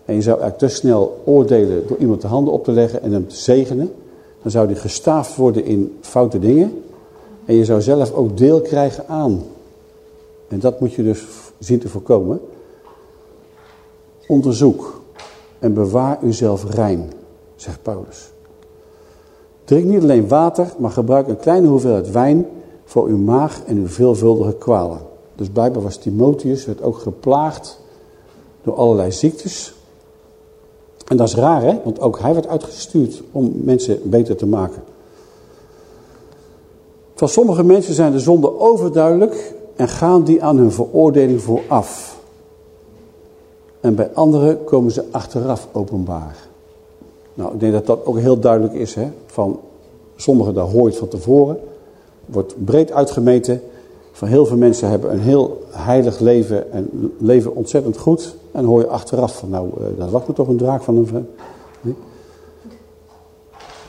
Speaker 1: en je zou eigenlijk te snel oordelen door iemand de handen op te leggen en hem te zegenen, dan zou die gestaafd worden in foute dingen en je zou zelf ook deel krijgen aan. En dat moet je dus zien te voorkomen. Onderzoek en bewaar uzelf rein, zegt Paulus. Drink niet alleen water, maar gebruik een kleine hoeveelheid wijn voor uw maag en uw veelvuldige kwalen. Dus blijkbaar was Timotheus, werd ook geplaagd door allerlei ziektes. En dat is raar, hè? Want ook hij werd uitgestuurd om mensen beter te maken. Van sommige mensen zijn de zonden overduidelijk en gaan die aan hun veroordeling vooraf. En bij anderen komen ze achteraf openbaar. Nou, ik denk dat dat ook heel duidelijk is. Hè? Van sommigen, daar hoor je van tevoren. Wordt breed uitgemeten. Van heel veel mensen hebben een heel heilig leven en leven ontzettend goed. En hoor je achteraf van, nou, uh, daar wacht me toch een draak van een...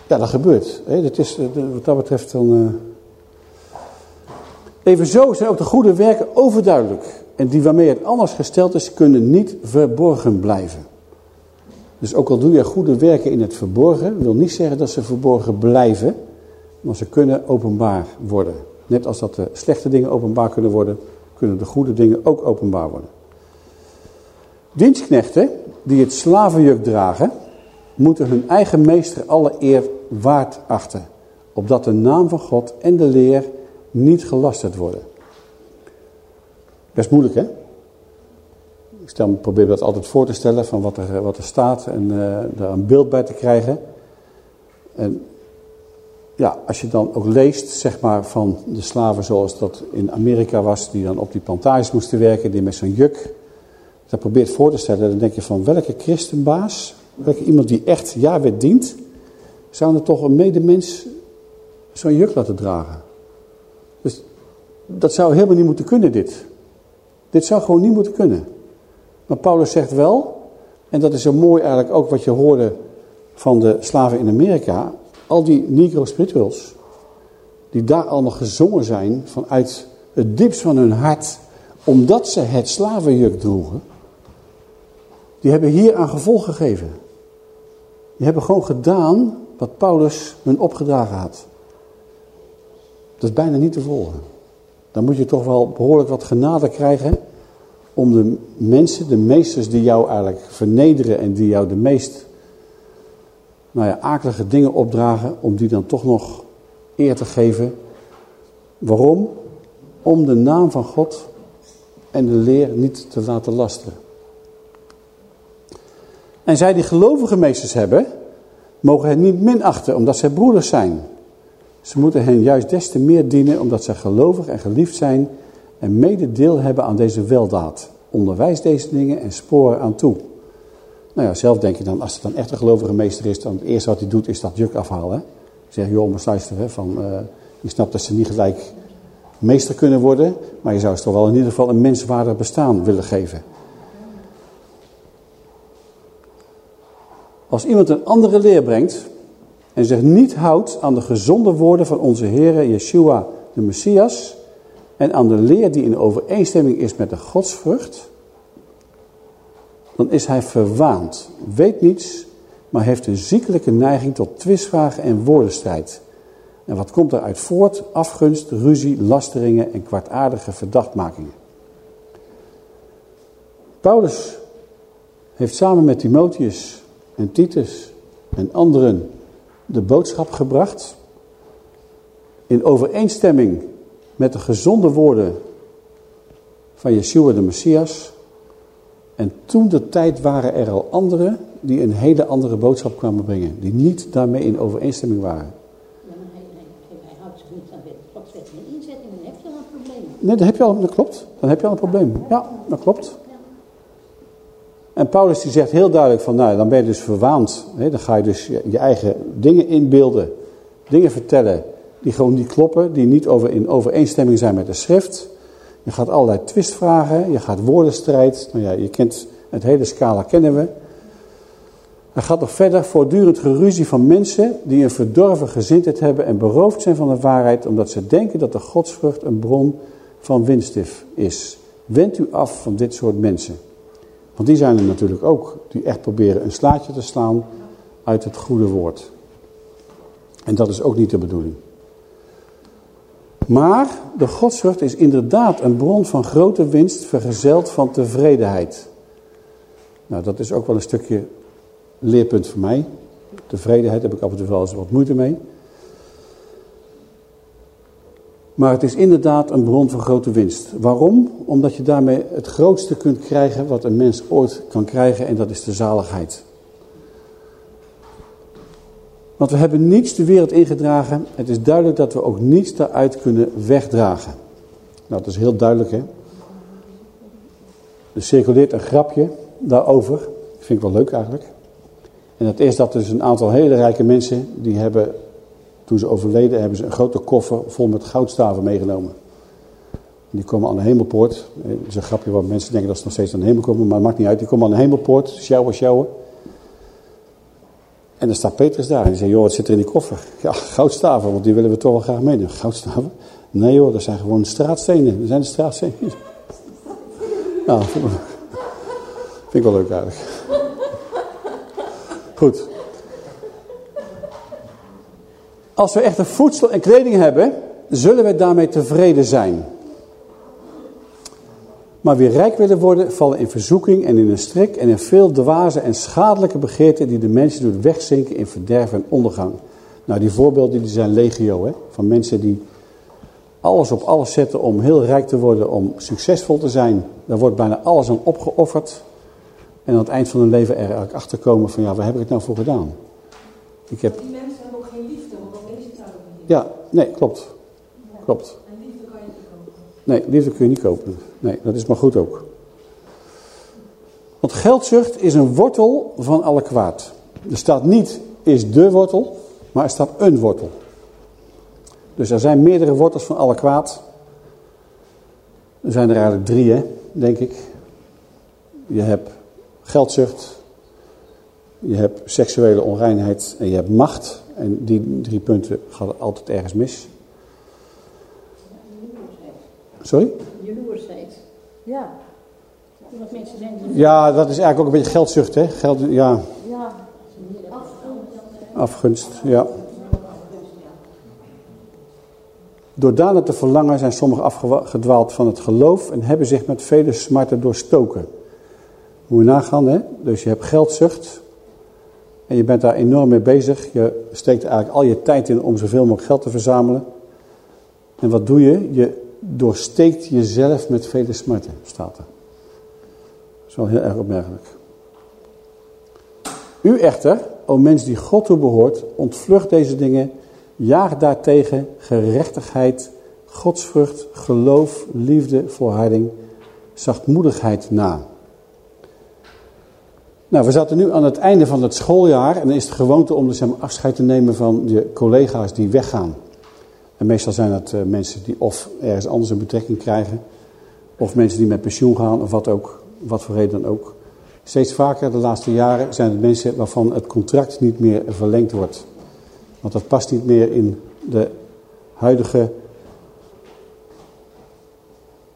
Speaker 1: Ja, dat gebeurt. Hè? Dat is, uh, wat dat betreft dan... Uh... Evenzo zijn ook de goede werken overduidelijk. En die waarmee het anders gesteld is, kunnen niet verborgen blijven. Dus ook al doe je goede werken in het verborgen, wil niet zeggen dat ze verborgen blijven, maar ze kunnen openbaar worden. Net als dat de slechte dingen openbaar kunnen worden, kunnen de goede dingen ook openbaar worden. Dienstknechten die het slavenjuk dragen, moeten hun eigen meester alle eer waard achten, opdat de naam van God en de leer niet gelasterd worden. Best moeilijk, hè? Ik probeer dat altijd voor te stellen van wat er, wat er staat en uh, daar een beeld bij te krijgen. En ja, als je dan ook leest, zeg maar, van de slaven zoals dat in Amerika was, die dan op die plantages moesten werken, die met zo'n juk, dat probeert voor te stellen, dan denk je van welke christenbaas, welke iemand die echt Yahweh dient, zou er toch een medemens zo'n juk laten dragen? Dus dat zou helemaal niet moeten kunnen, dit. Dit zou gewoon niet moeten kunnen. Maar Paulus zegt wel, en dat is zo mooi eigenlijk ook wat je hoorde van de slaven in Amerika, al die negro spirituals, die daar allemaal gezongen zijn vanuit het diepst van hun hart, omdat ze het slavenjuk droegen, die hebben hier aan gevolg gegeven. Die hebben gewoon gedaan wat Paulus hun opgedragen had. Dat is bijna niet te volgen. Dan moet je toch wel behoorlijk wat genade krijgen om de mensen, de meesters die jou eigenlijk vernederen en die jou de meest nou ja, akelige dingen opdragen, om die dan toch nog eer te geven. Waarom? Om de naam van God en de leer niet te laten lasteren. En zij die gelovige meesters hebben, mogen hen niet minachten, omdat zij broeders zijn. Ze moeten hen juist des te meer dienen, omdat zij gelovig en geliefd zijn en mede deel hebben aan deze weldaad. Onderwijs deze dingen en sporen aan toe. Nou ja, zelf denk je dan, als het dan echt een gelovige meester is, dan het eerste wat hij doet is dat juk afhalen. Zeg, joh, maar luisteren, van, uh, je snapt dat ze niet gelijk meester kunnen worden, maar je zou ze toch wel in ieder geval een menswaardig bestaan willen geven. Als iemand een andere leer brengt en zich niet houdt aan de gezonde woorden van onze Heer Yeshua de Messias en aan de leer die in overeenstemming is met de godsvrucht, dan is hij verwaand, weet niets, maar heeft een ziekelijke neiging tot twistvragen en woordenstrijd. En wat komt eruit voort? Afgunst, ruzie, lasteringen en kwartaardige verdachtmakingen. Paulus heeft samen met Timotheus en Titus en anderen de boodschap gebracht. In overeenstemming met de gezonde woorden van Yeshua de Messias. En toen de tijd waren er al anderen die een hele andere boodschap kwamen brengen. Die niet daarmee in overeenstemming waren.
Speaker 2: Ja, maar hij, hij, hij houdt zich niet aan en inzettingen. Dan heb je al een probleem.
Speaker 1: Nee, dat heb je al, dat klopt. Dan heb je al een probleem. Ja, dat klopt. En Paulus die zegt heel duidelijk van, nou, dan ben je dus verwaand. Hè? Dan ga je dus je, eigen dingen inbeelden, dingen vertellen die gewoon niet kloppen, die niet over, in overeenstemming zijn met de schrift. Je gaat allerlei twistvragen, je gaat woordenstrijd. Nou ja, je kent het hele scala kennen we. Hij gaat nog verder, voortdurend geruzie van mensen die een verdorven gezindheid hebben en beroofd zijn van de waarheid, omdat ze denken dat de godsvrucht een bron van winst is. Wend u af van dit soort mensen. Want die zijn er natuurlijk ook, die echt proberen een slaatje te slaan uit het goede woord. En dat is ook niet de bedoeling. Maar de godsvrucht is inderdaad een bron van grote winst vergezeld van tevredenheid. Nou, dat is ook wel een stukje leerpunt voor mij. Tevredenheid heb ik af en toe wel eens wat moeite mee. Maar het is inderdaad een bron van grote winst. Waarom? Omdat je daarmee het grootste kunt krijgen wat een mens ooit kan krijgen en dat is de zaligheid. Want we hebben niets de wereld ingedragen. Het is duidelijk dat we ook niets daaruit kunnen wegdragen. Nou, dat is heel duidelijk hè. Er circuleert een grapje daarover. Dat vind ik wel leuk eigenlijk. En dat is dat dus een aantal hele rijke mensen, die hebben, toen ze overleden, hebben ze een grote koffer vol met goudstaven meegenomen. Die komen aan de hemelpoort. Dat is een grapje waar mensen denken dat ze nog steeds aan de hemel komen, maar dat maakt niet uit. Die komen aan de hemelpoort, sjouwen, sjouwen. En dan staat Petrus daar en die zegt, joh, wat zit er in die koffer? Ja, goudstaven, want die willen we toch wel graag meenemen. Goudstaven? Nee joh, dat zijn gewoon straatstenen. Dat zijn de straatstenen. Nou, vind ik wel leuk eigenlijk. Goed. Als we echte voedsel en kleding hebben, zullen we daarmee tevreden zijn. Maar wie rijk willen worden, vallen in verzoeking en in een strik en in veel dwaze en schadelijke begeerten die de mensen doet wegzinken in verderf en ondergang. Nou, die voorbeelden die zijn legio, hè? van mensen die alles op alles zetten om heel rijk te worden, om succesvol te zijn. Daar wordt bijna alles aan opgeofferd. En aan het eind van hun leven er eigenlijk achter komen van ja, waar heb ik het nou voor gedaan? Ik heb...
Speaker 6: Die mensen hebben ook geen liefde, want dat lees ik daar ook niet.
Speaker 1: Ja, nee, klopt. Klopt.
Speaker 6: En liefde kan je niet kopen.
Speaker 1: Nee, liefde kun je niet kopen. Nee, dat is maar goed ook. Want geldzucht is een wortel van alle kwaad. Er staat niet is de wortel, maar er staat een wortel. Dus er zijn meerdere wortels van alle kwaad. Er zijn er eigenlijk drie, hè, denk ik. Je hebt geldzucht, je hebt seksuele onreinheid en je hebt macht. En die drie punten gaan altijd ergens mis. Sorry?
Speaker 2: Jaloersheid.
Speaker 6: Ja.
Speaker 2: Dat mensen zijn die
Speaker 1: Ja, dat is eigenlijk ook een beetje geldzucht, hè? Geld, ja,
Speaker 6: Ja.
Speaker 1: afgunst, ja. Door daden te verlangen zijn sommigen afgedwaald van het geloof en hebben zich met vele smarten doorstoken. Moet je nagaan, hè? Dus je hebt geldzucht en je bent daar enorm mee bezig. Je steekt eigenlijk al je tijd in om zoveel mogelijk geld te verzamelen. En wat doe je? Je doorsteekt jezelf met vele smarten, staat er. Dat is wel heel erg opmerkelijk. U echter, o mens die God toebehoort, ontvlucht deze dingen, jaag daartegen gerechtigheid, godsvrucht, geloof, liefde, volharding, zachtmoedigheid na. Nou, we zaten nu aan het einde van het schooljaar en dan is het gewoonte om dus afscheid te nemen van je collega's die weggaan. En meestal zijn het eh, mensen die of ergens anders een betrekking krijgen, of mensen die met pensioen gaan, of wat ook, wat voor reden dan ook. Steeds vaker de laatste jaren zijn het mensen waarvan het contract niet meer verlengd wordt. Want dat past niet meer in de huidige,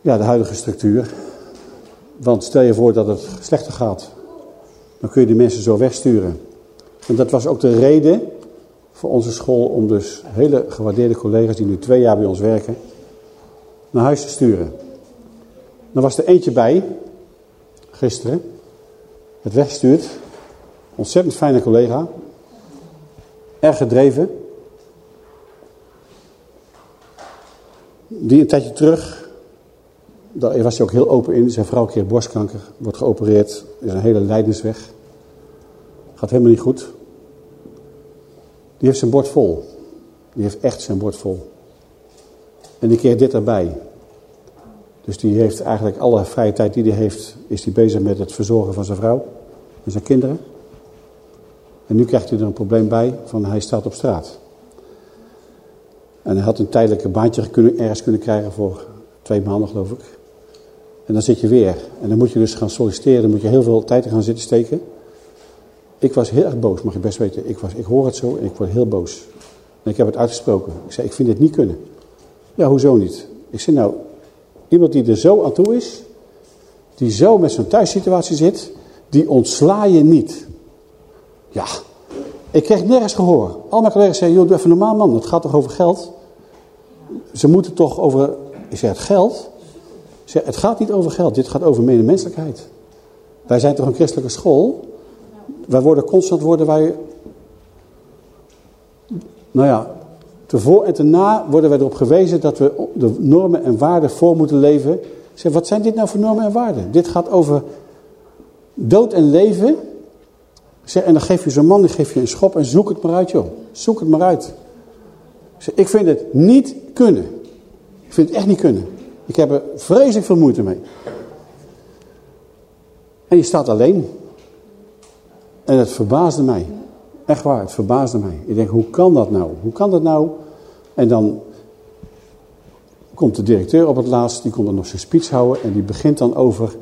Speaker 1: ja, de huidige structuur. Want stel je voor dat het slechter gaat, dan kun je die mensen zo wegsturen. En dat was ook de reden voor onze school om dus hele gewaardeerde collega's die nu twee jaar bij ons werken, naar huis te sturen. Dan was er eentje bij, gisteren, het wegstuurt. Ontzettend fijne collega. Erg gedreven. Die een tijdje terug, daar was hij ook heel open in. Zijn vrouw kreeg borstkanker, wordt geopereerd. is een hele lijdensweg. Gaat helemaal niet goed. Die heeft zijn bord vol. Die heeft echt zijn bord vol. En die keer dit erbij. Dus die heeft eigenlijk alle vrije tijd die hij heeft, is hij bezig met het verzorgen van zijn vrouw en zijn kinderen. En nu krijgt hij er een probleem bij van hij staat op straat. En hij had een tijdelijke baantje kunnen, ergens kunnen krijgen voor twee maanden geloof ik. En dan zit je weer. En dan moet je dus gaan solliciteren, dan moet je heel veel tijd gaan zitten steken. Ik was heel erg boos, mag je best weten. Ik, was, ik hoor het zo en ik word heel boos. En ik heb het uitgesproken. Ik zei, ik vind dit niet kunnen. Ja, hoezo niet? Ik zei, nou, iemand die er zo aan toe is, die zo met zo'n thuissituatie zit, die ontsla je niet. Ja, ik kreeg nergens gehoor. Al mijn collega's zeiden, joh, doe even normaal man, het gaat toch over geld? Ze moeten toch over, ik zeg, het geld? Ik zeg, het gaat niet over geld, dit gaat over medemenselijkheid. Wij zijn toch een christelijke school? Wij worden constant, worden wij, nou ja, tevoor en na worden wij erop gewezen dat we de normen en waarden voor moeten leven. Zeg, wat zijn dit nou voor normen en waarden? Dit gaat over dood en leven. Zeg, en dan geef je zo'n man, die geef je een schop en zoek het maar uit, joh. Zoek het maar uit. Zeg, ik vind het niet kunnen. Ik vind het echt niet kunnen. Ik heb er vreselijk veel moeite mee. En je staat alleen. En het verbaasde mij. Echt waar, het verbaasde mij. Ik denk, hoe kan dat nou? Hoe kan dat nou? En dan komt de directeur op het laatst, die komt dan nog zijn speech houden en die begint dan over...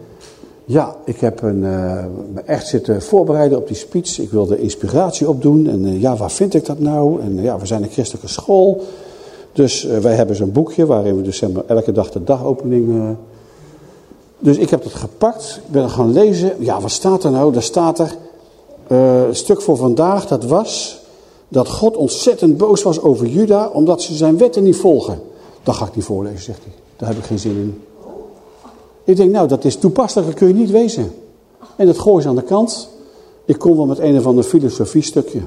Speaker 1: Ja, ik heb een, uh, me echt zitten voorbereiden op die speech. Ik wilde inspiratie opdoen. En uh, ja, waar vind ik dat nou? En uh, ja, we zijn een christelijke school. Dus wij hebben zo'n boekje waarin we dus elke dag de dagopening... Dus ik heb dat gepakt, ik ben er gaan lezen. Ja, wat staat er nou? Daar staat er... een stuk voor vandaag, dat was dat God ontzettend boos was over Juda omdat ze zijn wetten niet volgen. Dat ga ik niet voorlezen, zegt hij. Daar heb ik geen zin in. Ik denk, nou, dat is toepasselijk, dat kun je niet wezen. En dat gooi ze aan de kant. Ik kom wel met een of ander filosofie stukje.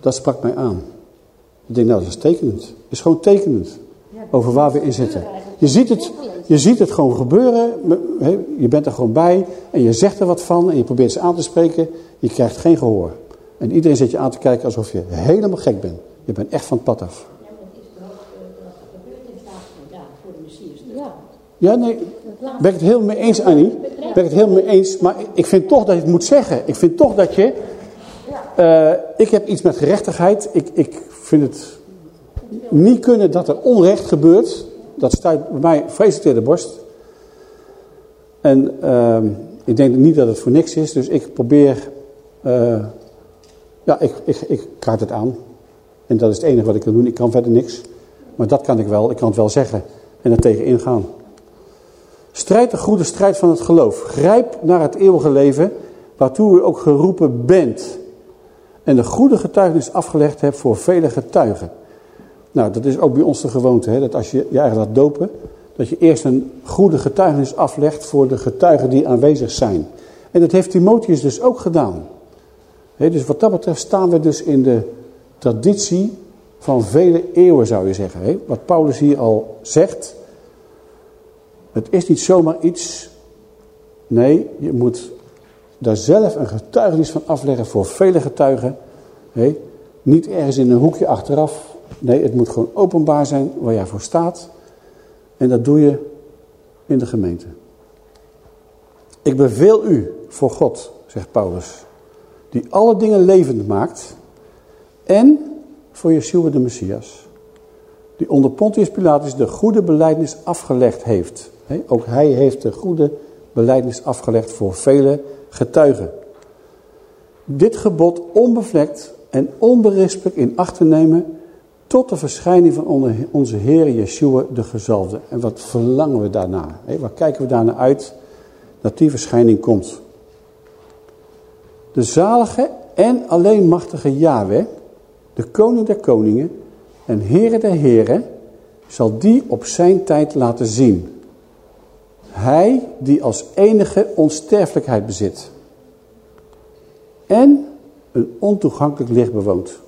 Speaker 1: Dat sprak mij aan. Ik denk, nou, dat is tekenend. Het is gewoon tekenend. Over waar we in zitten. Je ziet het, je ziet het gewoon gebeuren. Je bent er gewoon bij. En je zegt er wat van. En je probeert ze aan te spreken. Je krijgt geen gehoor. En iedereen zit je aan te kijken alsof je helemaal gek bent. Je bent echt van het pad af.
Speaker 2: Ja, maar het is toch ook dat gebeurt in plaats van ja, voor de Messias.
Speaker 6: Ja.
Speaker 1: Ja, nee, ben ik het helemaal mee eens, Annie. Ben ik het helemaal mee eens. Maar ik vind toch dat je het moet zeggen. Ik vind toch dat je... Uh, ik heb iets met gerechtigheid. Ik, ik vind het niet kunnen dat er onrecht gebeurt. Dat stuit bij mij vreselijk tegen de borst. En uh, ik denk niet dat het voor niks is. Dus ik probeer... Uh, ja, ik, ik, ik kaart het aan. En dat is het enige wat ik kan doen. Ik kan verder niks. Maar dat kan ik wel. Ik kan het wel zeggen. En er tegen ingaan. Strijd de goede strijd van het geloof. Grijp naar het eeuwige leven. Waartoe u ook geroepen bent. En de goede getuigenis afgelegd hebt voor vele getuigen. Nou, dat is ook bij ons de gewoonte. Hè? Dat als je je eigenlijk laat dopen. Dat je eerst een goede getuigenis aflegt voor de getuigen die aanwezig zijn. En dat heeft Timotheus dus ook gedaan. Dus wat dat betreft staan we dus in de traditie van vele eeuwen zou je zeggen. Wat Paulus hier al zegt. Het is niet zomaar iets. Nee, je moet daar zelf een getuigenis van afleggen voor vele getuigen. Niet ergens in een hoekje achteraf. Nee, het moet gewoon openbaar zijn waar jij voor staat. En dat doe je in de gemeente. Ik beveel u voor God, zegt Paulus, die alle dingen levend maakt. En voor Yeshua de Messias, die onder Pontius Pilatus de goede beleidnis afgelegd heeft. ook hij heeft de goede beleidnis afgelegd voor vele getuigen. Dit gebod onbevlekt en onberispelijk in acht te nemen tot de verschijning van onze Heer Yeshua de gezalfde. En wat verlangen we daarna? Waar kijken we daarna uit dat die verschijning komt? De zalige en alleen machtige Yahweh, de koning der koningen en Heere der heren, zal die op zijn tijd laten zien. Hij die als enige onsterfelijkheid bezit. En een ontoegankelijk licht bewoont.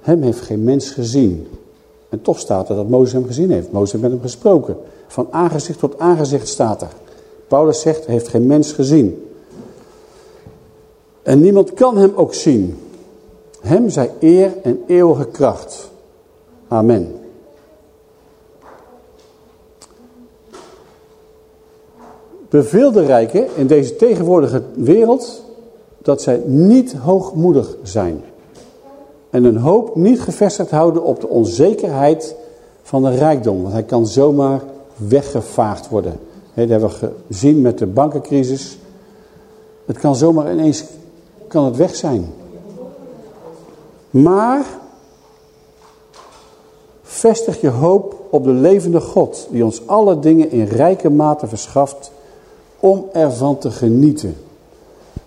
Speaker 1: Hem heeft geen mens gezien. En toch staat er dat Mozes hem gezien heeft. Mozes heeft met hem gesproken. Van aangezicht tot aangezicht staat er. Paulus zegt, heeft geen mens gezien. En niemand kan hem ook zien. Hem zij eer en eeuwige kracht. Amen. Beveel de rijken in deze tegenwoordige wereld dat zij niet hoogmoedig zijn. En hun hoop niet gevestigd houden op de onzekerheid van de rijkdom. Want hij kan zomaar weggevaagd worden. dat hebben we gezien met de bankencrisis. Het kan zomaar ineens kan het weg zijn. Maar vestig je hoop op de levende God. Die ons alle dingen in rijke mate verschaft om ervan te genieten.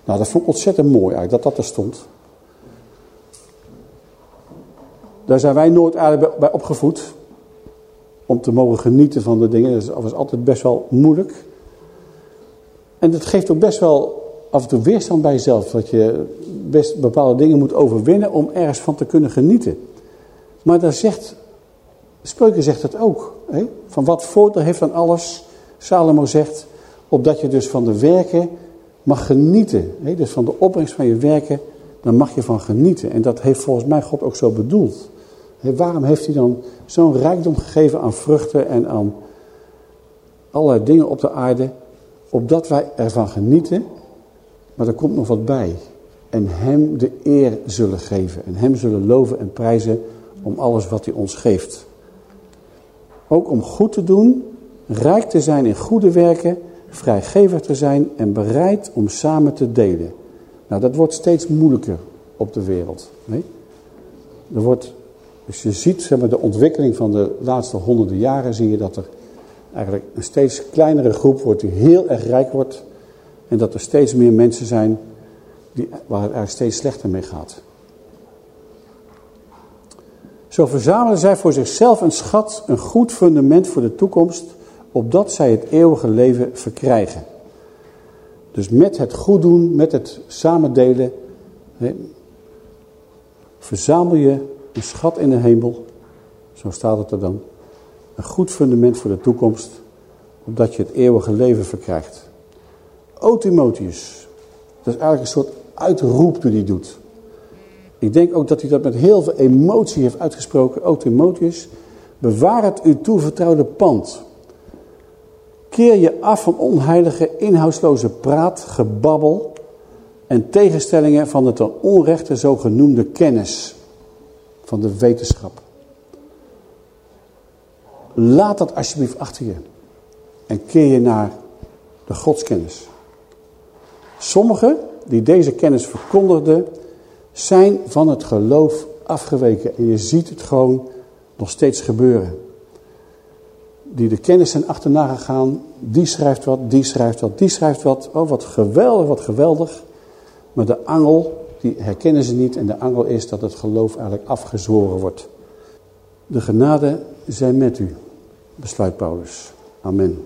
Speaker 1: Nou, dat vond ik ontzettend mooi eigenlijk, dat dat er stond. Daar zijn wij nooit eigenlijk bij opgevoed. Om te mogen genieten van de dingen. Dat was altijd best wel moeilijk. En het geeft ook best wel af en toe weerstand bij jezelf. Dat je best bepaalde dingen moet overwinnen om ergens van te kunnen genieten. Maar daar zegt, Spreuken zegt het ook. Hè? Van wat voordeel heeft van alles. Salomo zegt, opdat je dus van de werken mag genieten. Hè? Dus van de opbrengst van je werken, dan mag je van genieten. En dat heeft volgens mij God ook zo bedoeld. Hè? Waarom heeft hij dan zo'n rijkdom gegeven aan vruchten en aan allerlei dingen op de aarde. Opdat wij ervan genieten. Maar er komt nog wat bij. En hem de eer zullen geven. En hem zullen loven en prijzen om alles wat hij ons geeft. Ook om goed te doen, rijk te zijn in goede werken, vrijgevig te zijn en bereid om samen te delen. Nou, dat wordt steeds moeilijker op de wereld. Nee? Er wordt, dus je ziet zeg maar, de ontwikkeling van de laatste honderden jaren, zie je dat er eigenlijk een steeds kleinere groep wordt die heel erg rijk wordt. En dat er steeds meer mensen zijn die, waar het steeds slechter mee gaat. Zo verzamelen zij voor zichzelf een schat, een goed fundament voor de toekomst, opdat zij het eeuwige leven verkrijgen. Dus met het goed doen, met het samendelen, verzamel je een schat in de hemel, zo staat het er dan. Een goed fundament voor de toekomst, opdat je het eeuwige leven verkrijgt. O Timotheus, dat is eigenlijk een soort uitroep die hij doet. Ik denk ook dat hij dat met heel veel emotie heeft uitgesproken. O Timotheus, bewaar het u toevertrouwde pand. Keer je af van onheilige, inhoudsloze praat, gebabbel en tegenstellingen van de ten onrechte zogenoemde kennis van de wetenschap. Laat dat alsjeblieft achter je en keer je naar de godskennis. Sommigen die deze kennis verkondigden, zijn van het geloof afgeweken. En je ziet het gewoon nog steeds gebeuren. Die de kennis zijn achterna gegaan, die schrijft wat, die schrijft wat, die schrijft wat. Oh, wat geweldig, wat geweldig. Maar de angel, die herkennen ze niet. En de angel is dat het geloof eigenlijk afgezworen wordt. De genade zijn met u, besluit Paulus. Amen.